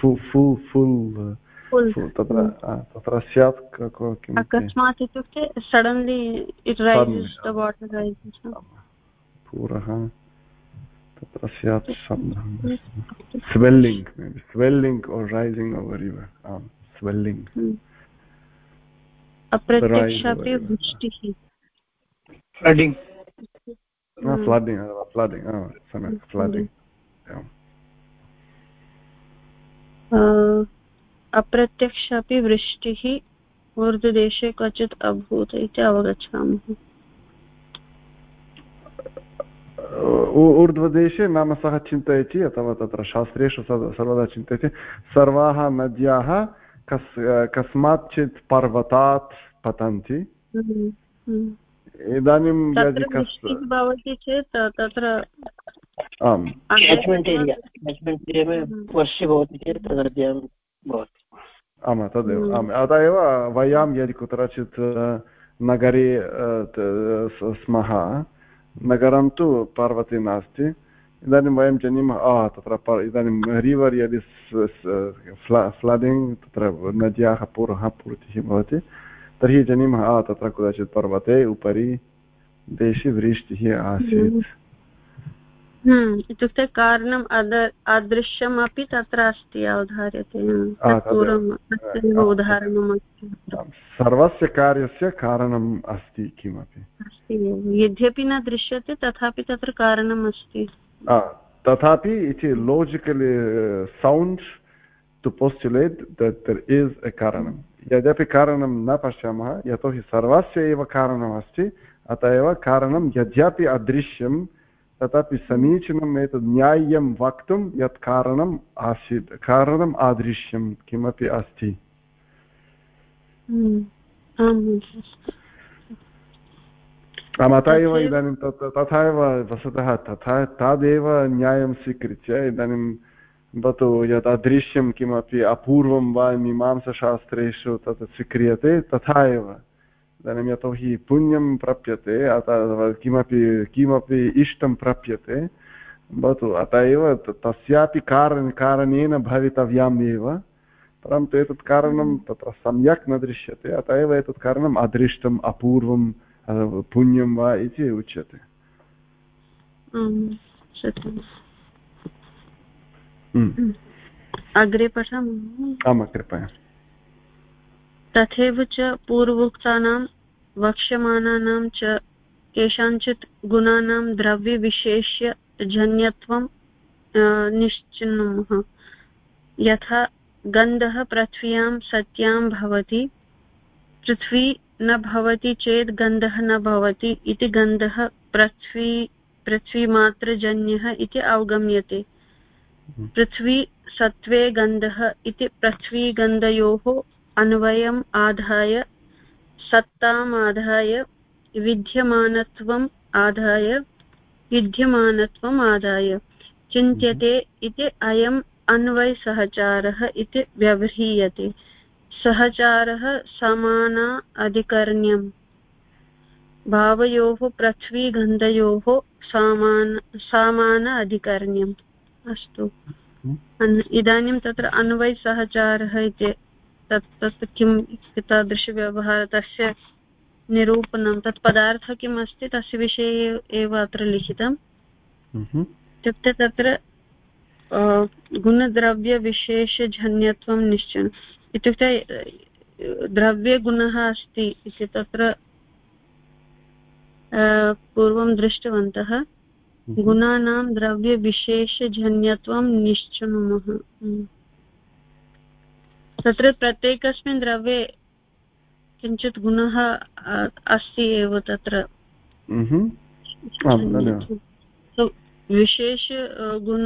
फुल्। फुल्। तत्र तत्र स्यात् अकस्मात् इत्युक्ते suddenly it rise the water पूरः। तत्र स्यात् स्वेल्लिङ्ग् स्वेल्लिङ्ग् और् रैसिङ्ग् ओवर् रिवर् आम् स्वेल्लिङ्ग् अप्रत्यक्षापि वृष्टिः फ्लडिङ्ग् फ्लडिङ्ग् फ्लडिङ्ग् सम्यक् फ्लडिङ्ग् अप्रत्यक्ष अपि वृष्टिः ऊर्ध्वदेशे क्वचित् अभूत् इति अवगच्छामः ऊर्ध्वदेशे नाम सः चिन्तयति अथवा तत्र शास्त्रेषु सर्वदा चिन्तयति सर्वाः नद्याः कस् कस्माच्चित् पर्वतात् पतन्ति। हम्म, हम्म। इदानीं यदि भवति चेत् तत्र आम्। आम् तदेव हम्म। आम् अतः एव वयं यदि कुत्रचित् नगरे स्मः नगरं तु पार्वती नास्ति इदानीं वयं जानीमः तत्र इदानीं रिवर् यदि फ्लडिङ्ग् तत्र नद्याः पूर्वः पूर्तिः भवति तर्हि जानीमः तत्र कुत्रचित् पर्वते उपरि देशे वृष्टिः आसीत् इत्युक्ते कारणम् अद अदृश्यमपि तत्र अस्ति अवधार्यते उदाहरणमस्ति सर्वस्य कार्यस्य कारणम् अस्ति किमपि? अस्ति यद्यपि न दृश्यते तथापि तत्र कारणम् अस्ति। तथापि इति logically sound to postulate that there is a कारणं यद्यपि कारणं न पश्यामः यतोहि सर्वस्य एव कारणमस्ति अत एव कारणं यद्यपि अदृश्यं तथापि समीचीनम् एतत् न्याय्यं वक्तुं यत् कारणम् आसीत् कारणम् आदृश्यं किमपि अस्ति? अतः एव इदानीं तथा एव वस्तुतः तथा तदेव न्यायं स्वीकृत्य इदानीं भवतु यत् अदृश्यं किमपि अपूर्वं वा मीमांसशास्त्रेषु तत् स्वीक्रियते तथा एव। इदानीं यतोहि पुण्यं प्राप्यते अतः किमपि किमपि इष्टं प्राप्यते भवतु अतः एव तस्यापि कारण कारणेन भवितव्यम् एव परन्तु एतत् कारणं तत्र सम्यक् न दृश्यते अतः एव एतत् कारणम् अदृष्टम् अपूर्वं पुण्यं वा इति उच्यते। हम्म। अग्रे पठामः। आम् कृपया तथैव च पूर्वोक्तानां वक्ष्यमाणानां च केषाञ्चित् गुणानां द्रव्यविशेष्य जन्यत्वं निश्चिनुमः यथा गन्धः पृथ्व्यां सत्यां भवति पृथ्वी न भवति चेत् गन्धः न भवति इति गन्धः पृथ्वी पृथ्वीमात्रजन्यः इति अवगम्यते हम्म। पृथ्वी सत्त्वे गन्धः इति पृथ्वीगन्धयोः अन्वयम् आधाय सत्ताम् आधाय विद्यमानत्वम् आधाय विद्यमानत्वम् आदाय चिन्त्यते इति अयम् अन्वयसहचारः इति व्यवह्रियते। सहचारः समाना अधिकरण्यम्। भावयोः पृथ्वीगन्धयोः सामान सामान अधिकरण्यम्। अस्तु। हम्म। इदानीं तत्र अन्वयसहचारः इति तत् तत् किम् तादृशव्यवहारः तस्य निरूपणं तत् पदार्थः किम् अस्ति तस्य विषये एव अत्र लिखितम्। इत्युक्ते तत्र गुणद्रव्यविशेषजन्यत्वं निश्चयम् इत्युक्ते द्रव्यगुणः अस्ति इति तत्र पूर्वं दृष्टवन्तः। गुणानां द्रव्यविशेषजन्यत्वं निश्चनुमः। तत्र प्रत्येकस्मिन् द्रव्ये किञ्चित् गुणः अस्ति एव तत्र। विशेष गुण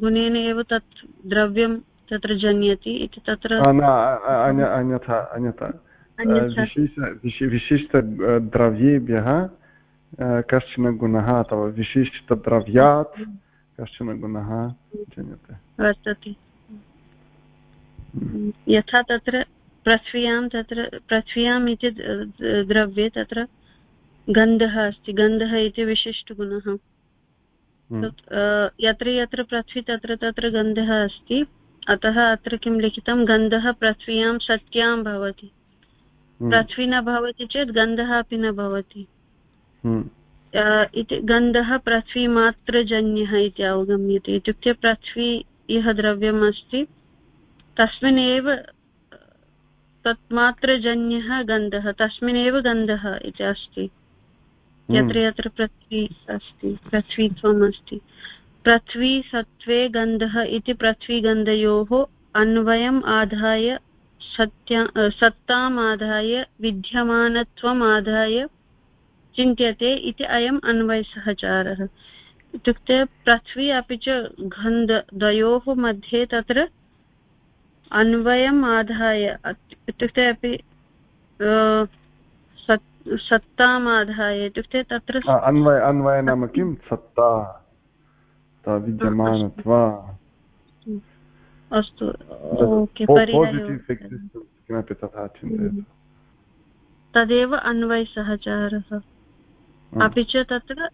गुणेन एव तत् द्रव्यं तत्र जन्यति इति तत्र अन्यथा अन्यथा। विशिष्टद्रव्येभ्यः कश्चन गुणः अथवा विशिष्टद्रव्यात् कश्चन गुणः जन्यते। वर्तते। यथा तत्र पृथ्व्यां तत्र पृथ्व्याम् इति द्रव्ये तत्र गन्धः अस्ति। गन्धः इति विशिष्टगुणः। हम्म। यत्र यत्र पृथ्वी तत्र तत्र गन्धः अस्ति। अतः अत्र किं लिखितं? गन्धः पृथ्व्यां सत्यां भवति। हम्म। पृथ्वी न भवति चेत् गन्धः अपि न भवति। हम्म। इति गन्धः पृथ्वीमात्रजन्यः इति अवगम्यते। इत्युक्ते पृथ्वी यः द्रव्यम् अस्ति तस्मिन्नेव तत्मात्रजन्यः गन्धः तस्मिन्नेव गन्धः इति अस्ति। यत्र हम्म। यत्र पृथ्वी अस्ति पृथ्वीत्वम् अस्ति पृथ्वी सत्त्वे गन्धः इति पृथ्वीगन्धयोः अन्वयम् आधाय सत्या सत्ताम् आधाय विद्यमानत्वम् आधाय चिन्त्यते इति अयम् अन्वयसहचारः। इत्युक्ते पृथ्वी अपि च गन्ध द्वयोः मध्ये तत्र अन्वयम् आधाय इत्युक्ते अपि सत्ताम् आधाय इत्युक्ते तत्र अन्वय अन्वय नाम किं? सत्ता विद्यमानत्वा अस्तु किमपि तथा चिन्तयतु। तदेव अन्वयसहचारः। अपि च तत्र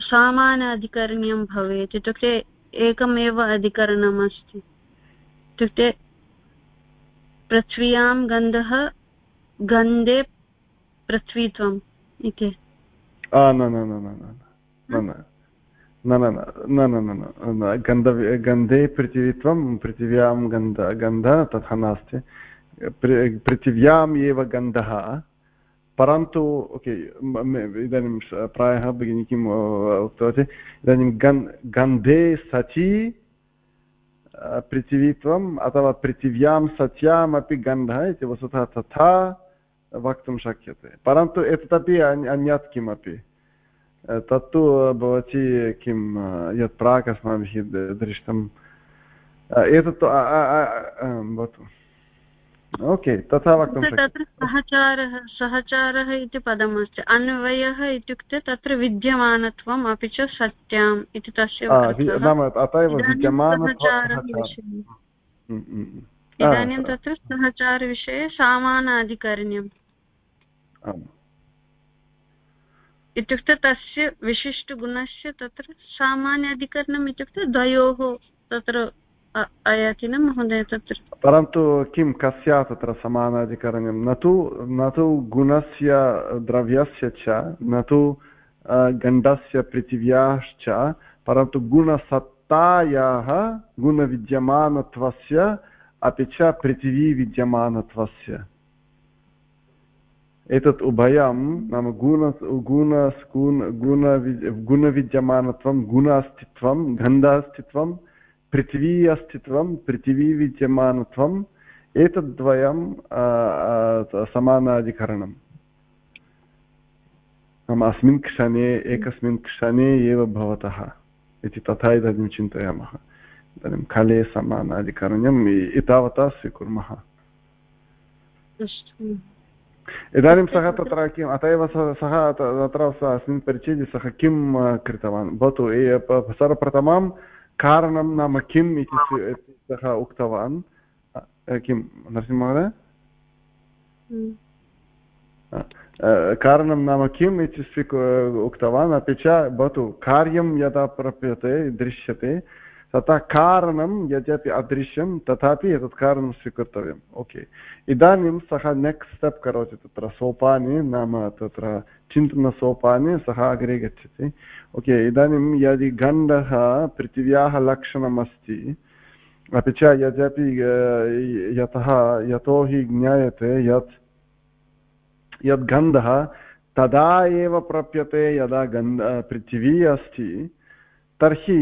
सामान्य अधिकरण्यं भवेत्। इत्युक्ते एकमेव अधिकरणम् अस्ति इत्युक्ते पृथ्व्यां गन्धः गन्धे पृथ्वीत्वम् इति न न न न न न न न गन्धे पृथिवीत्वं पृथिव्यां गन्ध गन्धः तथा नास्ति पृथिव्याम् एव गन्धः परन्तु ओके इदानीं प्रायः भगिनी किम् उक्तवती इदानीं गन् गन्धे सचि पृथिवीत्वम् अथवा पृथिव्यां सत्यामपि गन्धः इति वस्तुतः तथा वक्तुं शक्यते परन्तु एतदपि अन्यत् किमपि तत्तु भवती किं यत् प्राक् अस्माभिः दृष्टम् एतत्तु भवतु ओके तथा वक्तुं तत्र सहचारः सहचारः इति पदमस्ति। अन्वयः इत्युक्ते तत्र विद्यमानत्वम् अपि च सत्याम् इति तस्य नाम अत एव इदानीं तत्र सहचारविषये सामानाधिकरण्यम् इत्युक्ते तस्य विशिष्टगुणस्य तत्र सामान्याधिकरणम् इत्युक्ते द्वयोः तत्र आयाति न महोदय तत्र परन्तु किं कस्य तत्र समानाधिकरणं न तु न तु गुणस्य द्रव्यस्य च न तु गण्डस्य पृथिव्याश्च परन्तु गुणसत्तायाः गुणविद्यमानत्वस्य अपि च पृथिवीविद्यमानत्वस्य एतत् उभयं नाम गुण गुण गुण गुणविद्यमानत्वं गुण अस्तित्वं गन्ध अस्तित्वं पृथिवी अस्तित्वं पृथिवीविद्यमानत्वम् एतद्वयं समानाधिकरणम्। नाम अस्मिन् क्षणे एकस्मिन् क्षणे एव भवतः इति तथा इदानीं चिन्तयामः। इदानीं काले समानाधिकरणम् एतावता स्वीकुर्मः। इदानीं सः तत्र किम् अत एव सः तत्र अस्मिन् परिचये सः किं कृतवान्? भवतु सर्वप्रथमं कारणं नाम किम् इति सः उक्तवान् किं नरसिंहमहोदय कारणं नाम किम् इति स्वीकु उक्तवान् अपि च भवतु कार्यं यदा प्राप्यते दृश्यते तथा कारणं यद्यपि अदृश्यं, तथापि एतत् कारणं स्वीकर्तव्यम्। ओके। इदानीं सः नेक्स्ट् स्टेप् करोति तत्र, सोपाने नाम तत्र चिन्तनसोपाने सः अग्रे गच्छति। ओके, इदानीं यदि गण्डः पृथिव्याः लक्षणमस्ति, अपि च यद्यपि यतः यतोहि ज्ञायते यत् यद् गन्धः तदा एव प्राप्यते यदा गन्ध, पृथिवी अस्ति, तर्हि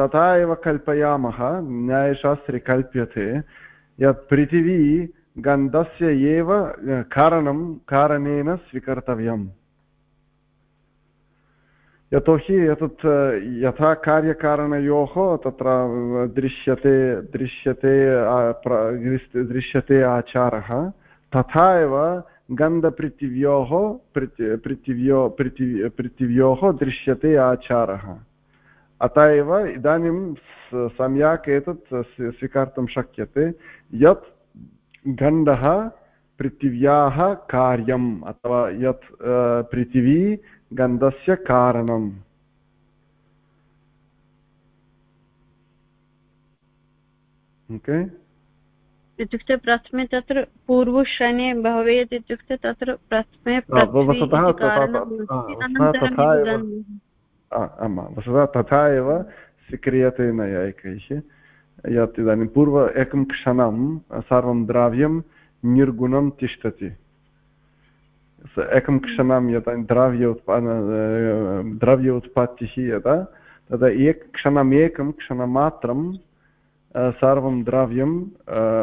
तथा एव कल्पयामः, न्यायशास्त्रे कल्प्यते, यत् पृथिवी गन्धस्य एव कारणं, कारणेन स्वीकर्तव्यम्। यतोहि एतत् यथा कार्यकारणयोः तत्र दृश्यते दृश्यते दृश्यते आचारः, तथा एव गन्धपृथिव्योः पृथिव्यो पृथिव्यो पृथिव्योः दृश्यते आचारः। अत एव इदानीं सम्यक् एतत् स्वीकर्तुं शक्यते यत् गण्डः पृथिव्याः कार्यम् अथवा यत् पृथिवी गन्धस्य कारणम् ओके इत्युक्ते प्रथमे तत्र पूर्वश्रणे भवेत् इत्युक्ते तत्र प्रथमे а, ама, во сада татаева се кријате на јајка ише. Ја ти да не пурва екам кшанам, сарвам дравјам, ниргунам тиштати. Се екам кшанам ја да дравје од па, дравје од патихија да. Тада и ек кшанам екам кшанаматрам сарвам дравјам,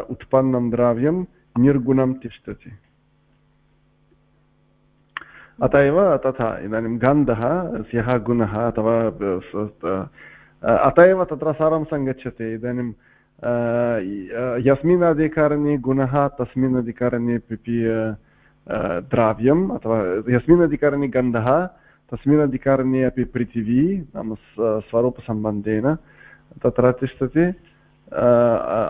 утпаннам дравјам, ниргунам тиштати. अत एव तथा इदानीं गन्धः यः गुणः अथवा अत एव तत्र सर्वं सङ्गच्छति। इदानीं यस्मिन् अधिकरणे गुणः, तस्मिन् अधिकरणे द्राव्यम् अथवा यस्मिन् अधिकरणे गन्धः, तस्मिन् अधिकरणे अपि पृथिवी, नाम स्वरूपसम्बन्धेन तत्र तिष्ठति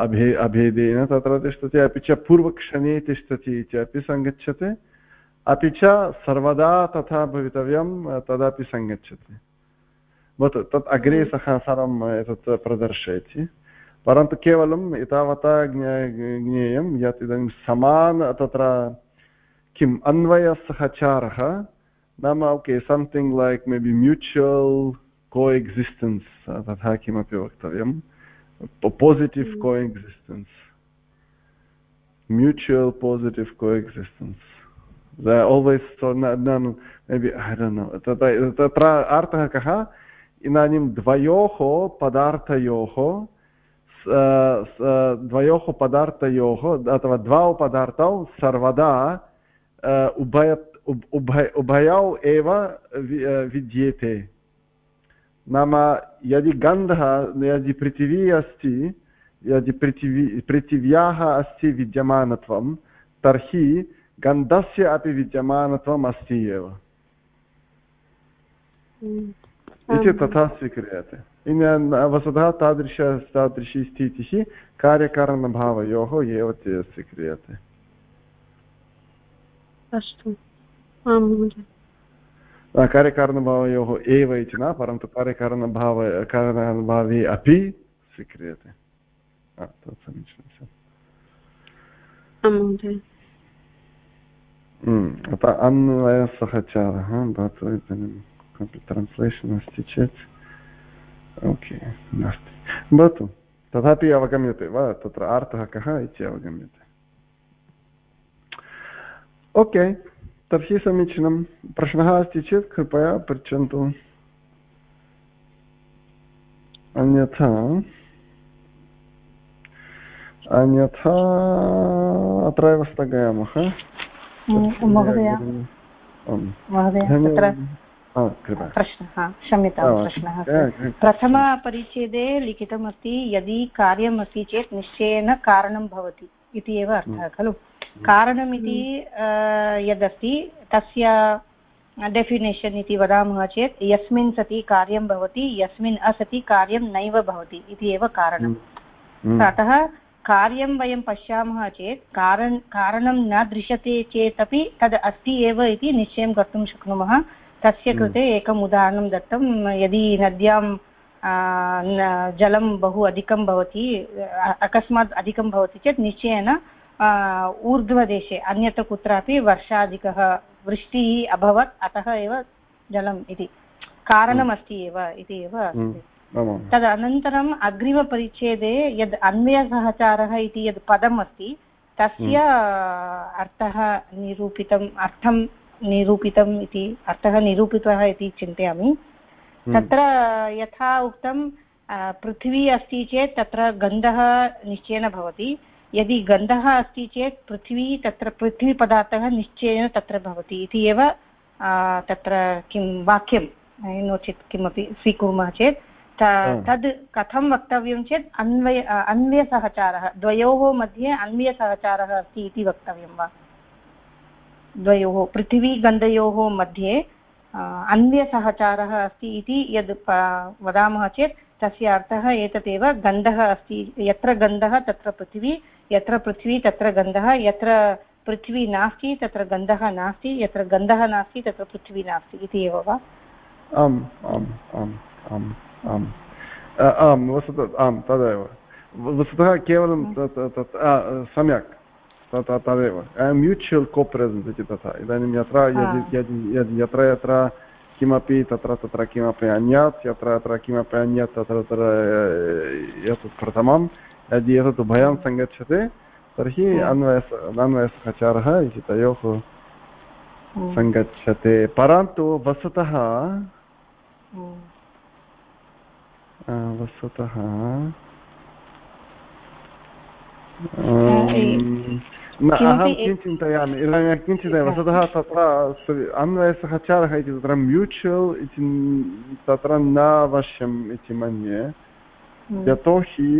अभे, अभेदेन तत्र तिष्ठति, अपि च पूर्वक्षणे तिष्ठति इत्यपि सङ्गच्छते। अपि च सर्वदा तथा भवितव्यं तदपि सङ्गच्छति भवतु तत् अग्रे सः सर्वम् एतत् प्रदर्शयति। परन्तु केवलम् एतावता ज्ञेयं यत् इदानीं समान तत्र किम् अन्वयसहचारः नाम okay something like may be mutual coexistence तथा किमपि वक्तव्यं। positive mm. coexistence mutual positive coexistence they always so none maybe, i don't तत्र अर्थः कः इदानीं द्वयोः पदार्थयोः द्वयोः पदार्थयोः अथवा द्वौ पदार्थौ सर्वदा उभय उभय उभयौ एव विद्येते नाम यदि गन्धः यदि पृथिवी अस्ति यदि पृथिवी पृथिव्याः अस्ति विद्यमानत्वं तर्हि गन्धस्य अपि विद्यमानत्वम् अस्ति एव इति तथा स्वीक्रियते वस्तुतः तादृश तादृशी स्थितिः कार्यकारणभावयोः एव स्वीक्रियते अस्तु कार्यकारणभावयोः एव इति न परन्तु कार्यकारणभाव कारणभावे अपि स्वीक्रियते तत् समीचीनं अतः अन्वयसहचारः भवतु इदानीं किमपि ट्रान्स्लेशन् अस्ति चेत् ओके नास्ति भवतु तथापि अवगम्यते वा तत्र अर्थः कः इति अवगम्यते ओके तर्हि समीचीनं प्रश्नः अस्ति चेत् कृपया पृच्छन्तु अन्यथा अन्यथा अत्र एव स्थगयामः प्रश्नः क्षम्यतां प्रश्नः प्रथमपरिच्छेदे लिखितमस्ति यदि कार्यम् अस्ति चेत् निश्चयेन कारणं भवति इति एव अर्थः खलु कारणमिति यदस्ति तस्य डेफिनेशन् इति वदामः चेत् यस्मिन् सति कार्यं भवति यस्मिन् असति कार्यं नैव भवति इति एव कारणम्। अतः कार्यं वयं पश्यामः चेत् कारण कारणं न दृश्यते चेदपि तद् अस्ति एव इति निश्चयं कर्तुं शक्नुमः। तस्य हम्म। कृते एकम् उदाहरणं दत्तं। यदि नद्यां जलं बहु अधिकं भवति अकस्मात् अधिकं भवति चेत् निश्चयेन ऊर्ध्वदेशे अन्यत्र कुत्रापि वर्षाधिकः वृष्टिः अभवत् अतः एव जलम् इति। कारणमस्ति एव इति एव हम्म, तदनन्तरम् अग्रिमपरिच्छेदे यद् अन्वयसहचारः इति यद् पदम् अस्ति तस्य हम्म। अर्थः निरूपितम् अर्थं निरूपितम् इति अर्थः निरूपितः इति चिन्तयामि हम्म। तत्र यथा उक्तं पृथिवी अस्ति चेत् तत्र गन्धः निश्चयेन भवति यदि गन्धः अस्ति चेत् पृथ्वी तत्र पृथ्वीपदार्थः निश्चयेन तत्र भवति इति एव तत्र किं वाक्यं नो चेत् किमपि स्वीकुर्मः चेत् तद् कथं वक्तव्यं चेत् अन्वय अन्वयसहचारः द्वयोः मध्ये अन्वयसहचारः अस्ति इति वक्तव्यं वा? द्वयोः पृथिवीगन्धयोः मध्ये अन्वयसहचारः अस्ति इति यद् वदामः चेत् तस्य अर्थः एतदेव गन्धः अस्ति यत्र गन्धः तत्र पृथिवी यत्र पृथ्वी तत्र गन्धः यत्र पृथ्वी नास्ति तत्र गन्धः नास्ति यत्र गन्धः नास्ति तत्र पृथ्वी नास्ति इति एव वा? आम् आम् आम् आम्। आम् आम् वस्तुतः आम् तदेव वस्तुतः केवलं सम्यक् तदेव म्यूचुवल् को प्रेसेन्स् इति तथा इदानीं यत्र यदि यत्र यत्र किमपि तत्र तत्र किमपि अन्यत् यत्र यत्र किमपि अन्यत् तत्र तत्र एतत् प्रथमं यदि एतत् उभयं सङ्गच्छते तर्हि अन्वयस अन्वयसहचारः इति तयोः सङ्गच्छते परन्तु वस्तुतः वस्तुतः न अहं किं चिन्तयामि इदानीं किञ्चित् वस्तुतः तत्र अन्वयसहचारः इति तत्र म्यूचुवल् इति तत्र न अवश्यम् इति मन्ये। यतोहि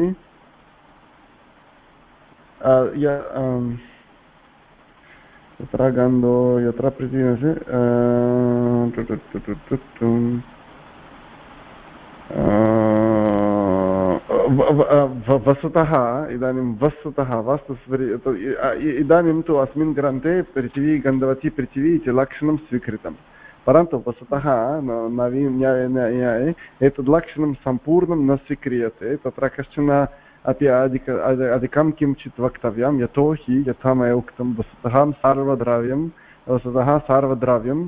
यत्र गन्धो यत्र पृथिवी वस्तुतः इदानीं वस्तुतः वस्तु, इदानीं तु अस्मिन् ग्रन्थे पृथिवी गन्धवती पृथिवी इति लक्षणं स्वीकृतं। परन्तु वस्तुतः नवीन न्याये एतद् लक्षणं सम्पूर्णं न स्वीक्रियते, तत्र कश्चन अपि अधिक अधिकं किञ्चित् वक्तव्यं, यतोहि यथा मया उक्तं वस्तुतः सार्वद्राव्यं वस्तुतः सार्वद्राव्यम्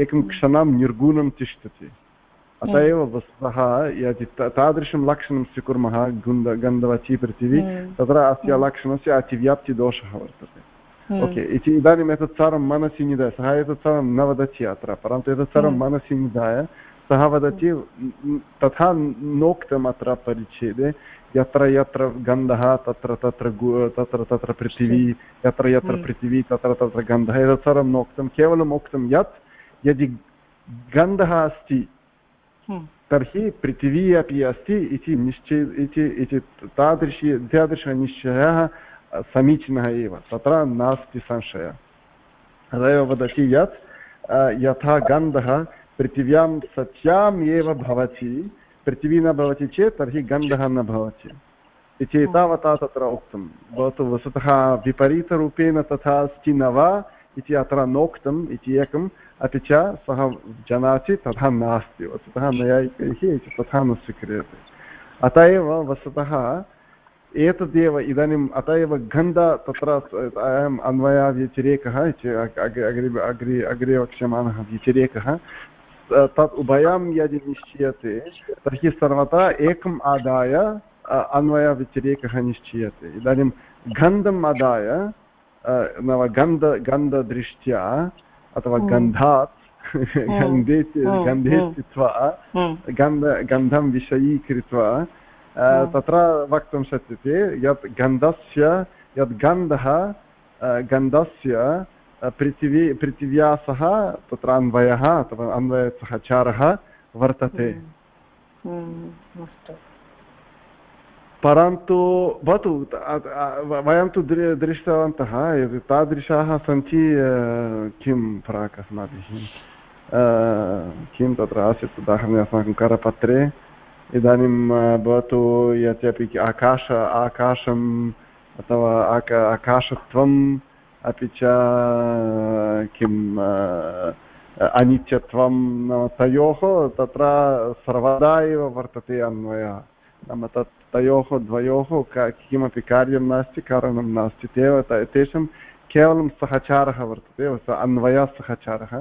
एकं क्षणं निर्गुणं तिष्ठति। अत हम्म। एव वस्तुतः यदि तादृशं लक्षणं स्वीकुर्मः गुन्द गन्धवची पृथिवी हम्म। तत्र अस्य हम्म। लक्षणस्य अतिव्याप्तिदोषः वर्तते ओके इति इदानीम् एतत् सर्वं मनसि निधाय सः एतत् सर्वं न वदति अत्र परन्तु एतत् सर्वं मनसि निधाय सः वदति तथा नोक्तम् अत्र परिच्छेदे यत्र यत्र गन्धः तत्र तत्र तत्र तत्र पृथिवी यत्र यत्र पृथिवी तत्र तत्र गन्धः एतत् सर्वं नोक्तं केवलम् उक्तं यत् यदि गन्धः अस्ति तर्हि पृथिवी अपि अस्ति इति निश्चय इति इति तादृशी तादृशनिश्चयः समीचीनः एव तत्र नास्ति संशयः तदेव वदति यत् यथा गन्धः पृथिव्यां सत्याम् एव भवति पृथिवी न भवति चेत् तर्हि गन्धः न भवति इति एतावता तत्र उक्तं भवतु वस्तुतः विपरीतरूपेण तथा अस्ति न वा इति अत्र नोक्तम् इति एकं अपि च सः जानाति तथा नास्ति। वस्तुतः नैयायिकैः तथा न स्वीक्रियते। अत एव वस्तुतः एतदेव इदानीम् अत एव गन्ध तत्र अयम् अन्वयव्यतिरेकः अग्रे अग्रे अग्रे वक्ष्यमाणः व्यतिरेकः तत् उभयं यदि निश्चीयते, तर्हि सर्वथा एकम् आदाय अन्वयव्यतिरेकः निश्चीयते। इदानीं गन्धम् आदाय नाम गन्ध गन्धदृष्ट्या अथवा। गन्धात्। गन्धे। गन्धे स्थित्वा गन्ध गन्धं विषयीकृत्वा तत्र वक्तुं शक्यते यत् गन्धस्य यत् गन्धः गन्धस्य पृथिवी पृथिव्या सह तत्र अन्वयः अथवा अन्वयसहचारः वर्तते परन्तु भवतु वयं तु दृष्टवन्तः तादृशाः सन्ति किं प्राक् अस्माभिः? किं तत्र आसीत् उदाहरणे अस्माकं करपत्रे? इदानीं भवतु यद्यपि आकाश, आकाशम् अथवा आक, आकाशत्वम् अपि च किम् अनित्यत्वं तयोः तत्र सर्वदा एव वर्तते अन्वयः। नाम तत् तयोः द्वयोः किमपि कार्यं नास्ति कारणं नास्ति तेव तेषां केवलं सहचारः वर्तते अन्वयसहचारः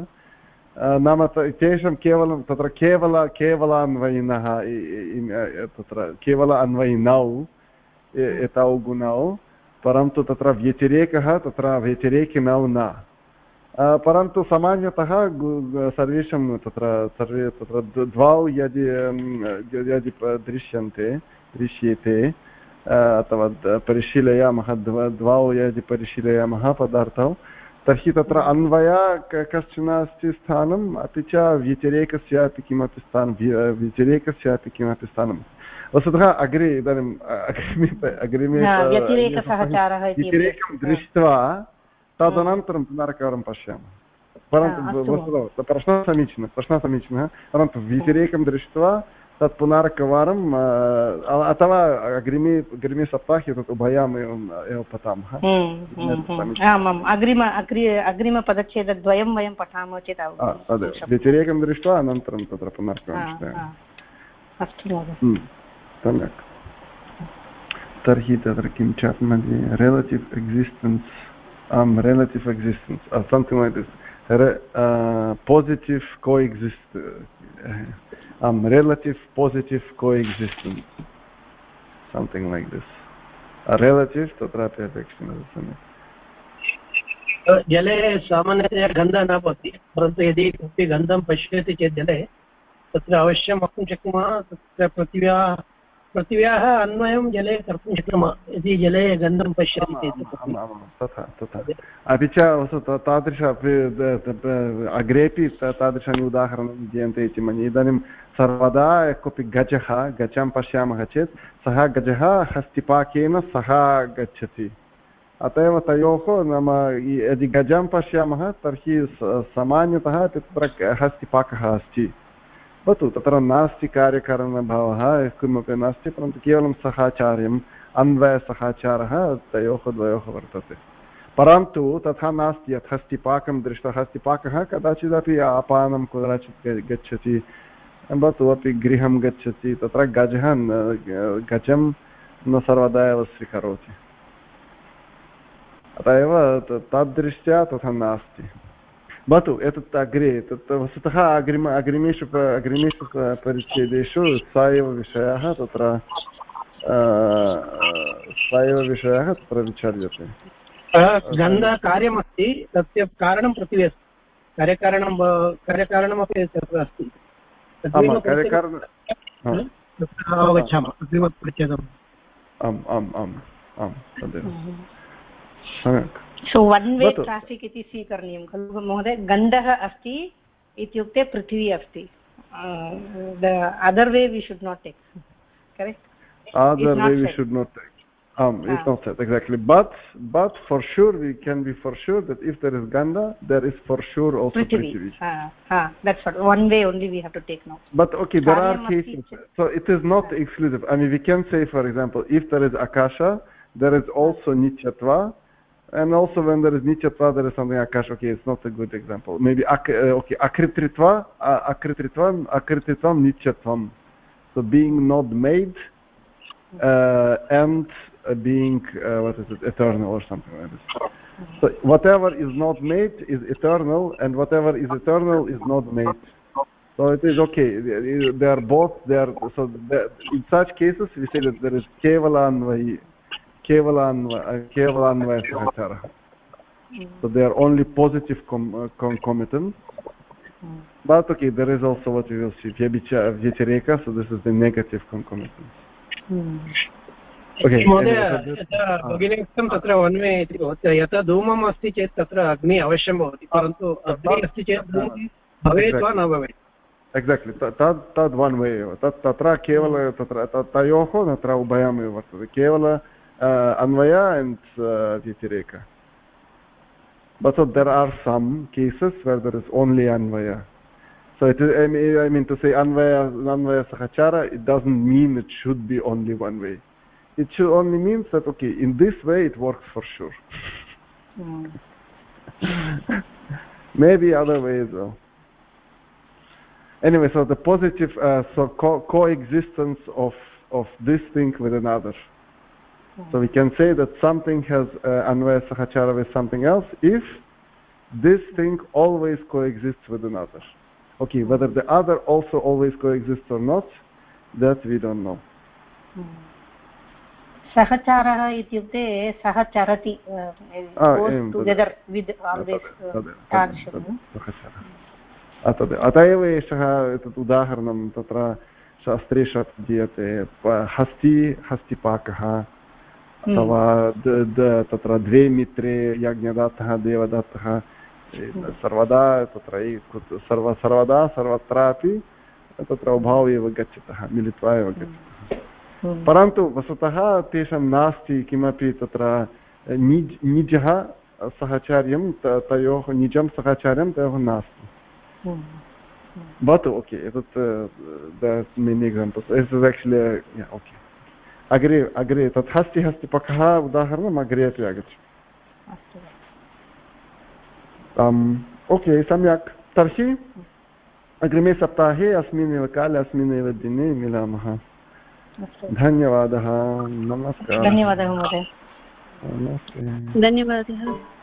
नाम तेषां केवलं तत्र केवल केवलान्वयिनः तत्र केवल अन्वयिनौ एतौ गुणौ परन्तु तत्र व्यतिरेकः तत्र व्यतिरेकिनौ न परन्तु सामान्यतः सर्वेषां तत्र सर्वे तत्र द्वौ यदि यदि दृश्यन्ते दृश्येते अथवा परिशीलयामः द्वौ यदि परिशीलयामः पदार्थौ तर्हि तत्र अन्वय कश्चन अस्ति स्थानम् अपि च व्यतिरेकस्यापि किमपि स्थानं व्यतिरेकस्यापि किमपि स्थानं वस्तुतः अग्रे इदानीम् अग्रिमे अग्रिमे व्यतिरेकं दृष्ट्वा तदनन्तरं पुनरेकवारं पश्यामः परन्तु वस्तुतः प्रश्नः समीचीनः प्रश्नः समीचीनः परन्तु व्यतिरेकं दृष्ट्वा तत् पुनरेकवारम् अथवा अग्रिमे अग्रिमे सप्ताहे तत् उभयाम् एवम् एव पठामः। आमाम् अग्रिम अग्रि अग्रिमपदच्छेदद्वयं वयं पठामः चेत् तदेव व्यतिरेकं दृष्ट्वा अनन्तरं तत्र पुनरेकवारं अस्तु सम्यक् तर्हि तत्र किं चाप् मध्ये रेलटिव् एक्सिस्टेन्स् आम् relative existence something like this positive coexist um, relative positive coexistence. Something like this. A relative तत्रापि अपेक्षितं सम्यक् जले सामान्यतया गन्धः न भवति परन्तु यदि कोऽपि गन्धं पश्यति चेत् जले तत्र अवश्यं वक्तुं शक्नुमः तत्र पृथिव्या पृथिव्याः अन्वयं जले कर्तुं शक्नुमः। यदि जले गन्धं पश्यति चेत् तथा तथा। अपि च तादृश अग्रेपि तादृशानि उदाहरणानि दीयन्ते इति मन्ये। इदानीं सर्वदा कोऽपि गजः गजं पश्यामः चेत् सः गजः हस्तिपाकेन सः गच्छति। अत एव तयोः नाम यदि गजं पश्यामः तर्हि सामान्यतः तत्र हस्तिपाकः अस्ति। भवतु, तत्र नास्ति कार्यकारणभावः किमपि नास्ति, परन्तु केवलं सहाचार्यम्, अन्वयसहाचारः, तयोः द्वयोः वर्तते। परन्तु तथा नास्ति यत् हस्तिपाकं दृष्टः हस्तिपाकः कदाचिदपि अपानं कुत्रचित् गच्छति, भवतु, अपि गृहं गच्छति, तत्र गजः गजं न सर्वदा एव स्वीकरोति। अतः एव तद्दृष्ट्या तथा नास्ति। भवतु एतत् अग्रे तत् वस्तुतः अग्रिम अग्रिमेषु अग्रिमेषु परिच्छेदेषु स एव विषयः तत्र स एव विषयः तत्र विचार्यते गन्धकार्यमस्ति तस्य कारणं पृथिवी अस्ति कार्यकारणं कार्यकारणमपि तत्र अस्ति अवगच्छामः आम् आम् आम् आम् तदेव सम्यक् सो वन् वे ट्राफिक् इति स्वीकरणीयं खलु महोदय गन्धः अस्ति इत्युक्ते पृथिवी अस्ति other way we should not take correct other way we should not take um it's not said exactly but but for sure we can be for sure that if there is ganda there is for sure also prithvi, prithvi. Ah, ah, that's what one way only we have to take now but okay there are cases so it is not exclusive i mean we can say for example if there is akasha there is also nityatva and also when there is nityatva there is something akash okay it's not a good example. Maybe uh, okay akritritva akritritvam akritritvam nityatvam so being not made uh, and uh, being uh, what is it eternal or something like this. So whatever is not made is eternal and whatever is eternal is not made. So it is okay. They are both they are so in such cases we say that there is kevala anvayi केवलान्वयसहचारः so they are only positive com uh, concomitant mm. but okay there is also what we will see vyatireka so this is the negative concomitant mm. okay भगिनी उक्तं तत्र वन्वे इति भवति यथा धूमम् अस्ति चेत् तत्र अग्निः अवश्यं भवति परन्तु अग्निः अस्ति चेत् भवेत् वा न भवेत् एक्साक्ट्लि तद् तद् वन् वे एव तत् तत्र केवल तत्र तयोः तत्र उभयमेव वर्तते केवल uh, Anvaya and uh, But so there are some cases where there is only Anvaya. So it is, I mean, I mean to say Anvaya, Anvaya Sahachara, it doesn't mean it should be only one way. It should only means that, okay, in this way it works for sure. Mm. Maybe other ways though. Anyway, so the positive, uh, so co coexistence of, of this thing with another. So we can say that something has uh, Anvaya Sahachara with something else if this thing always coexists with another. Okay, whether the other also always coexists or not, that we don't know. सहचारः इत्युक्ते सः चरति together with अत एव एषः एतत् उदाहरणं तत्र शास्त्रेषु दीयते हस्ति हस्तिपाकः अथवा तत्र द्वे मित्रे यज्ञदत्तः देवदत्तः सर्वदा तत्र सर्व सर्वदा सर्वत्रापि तत्र उभाौ एव गच्छतः मिलित्वा एव गच्छतः। परन्तु वस्तुतः तेषां नास्ति किमपि तत्र निज् निजः सहचार्यं तयोः निजं सहचार्यं तयोः नास्ति। भवतु ओके एतत् एक्चुलि ओके अग्रे अग्रे तत् हस्ति हस्ति पकः उदाहरणम् अग्रे अपि आगच्छति। ओके सम्यक्। तर्हि अग्रिमे सप्ताहे अस्मिन्नेव काले अस्मिन्नेव दिने मिलामः। धन्यवादः नमस्कारः। धन्यवादः महोदय। नमस्ते। धन्यवादः।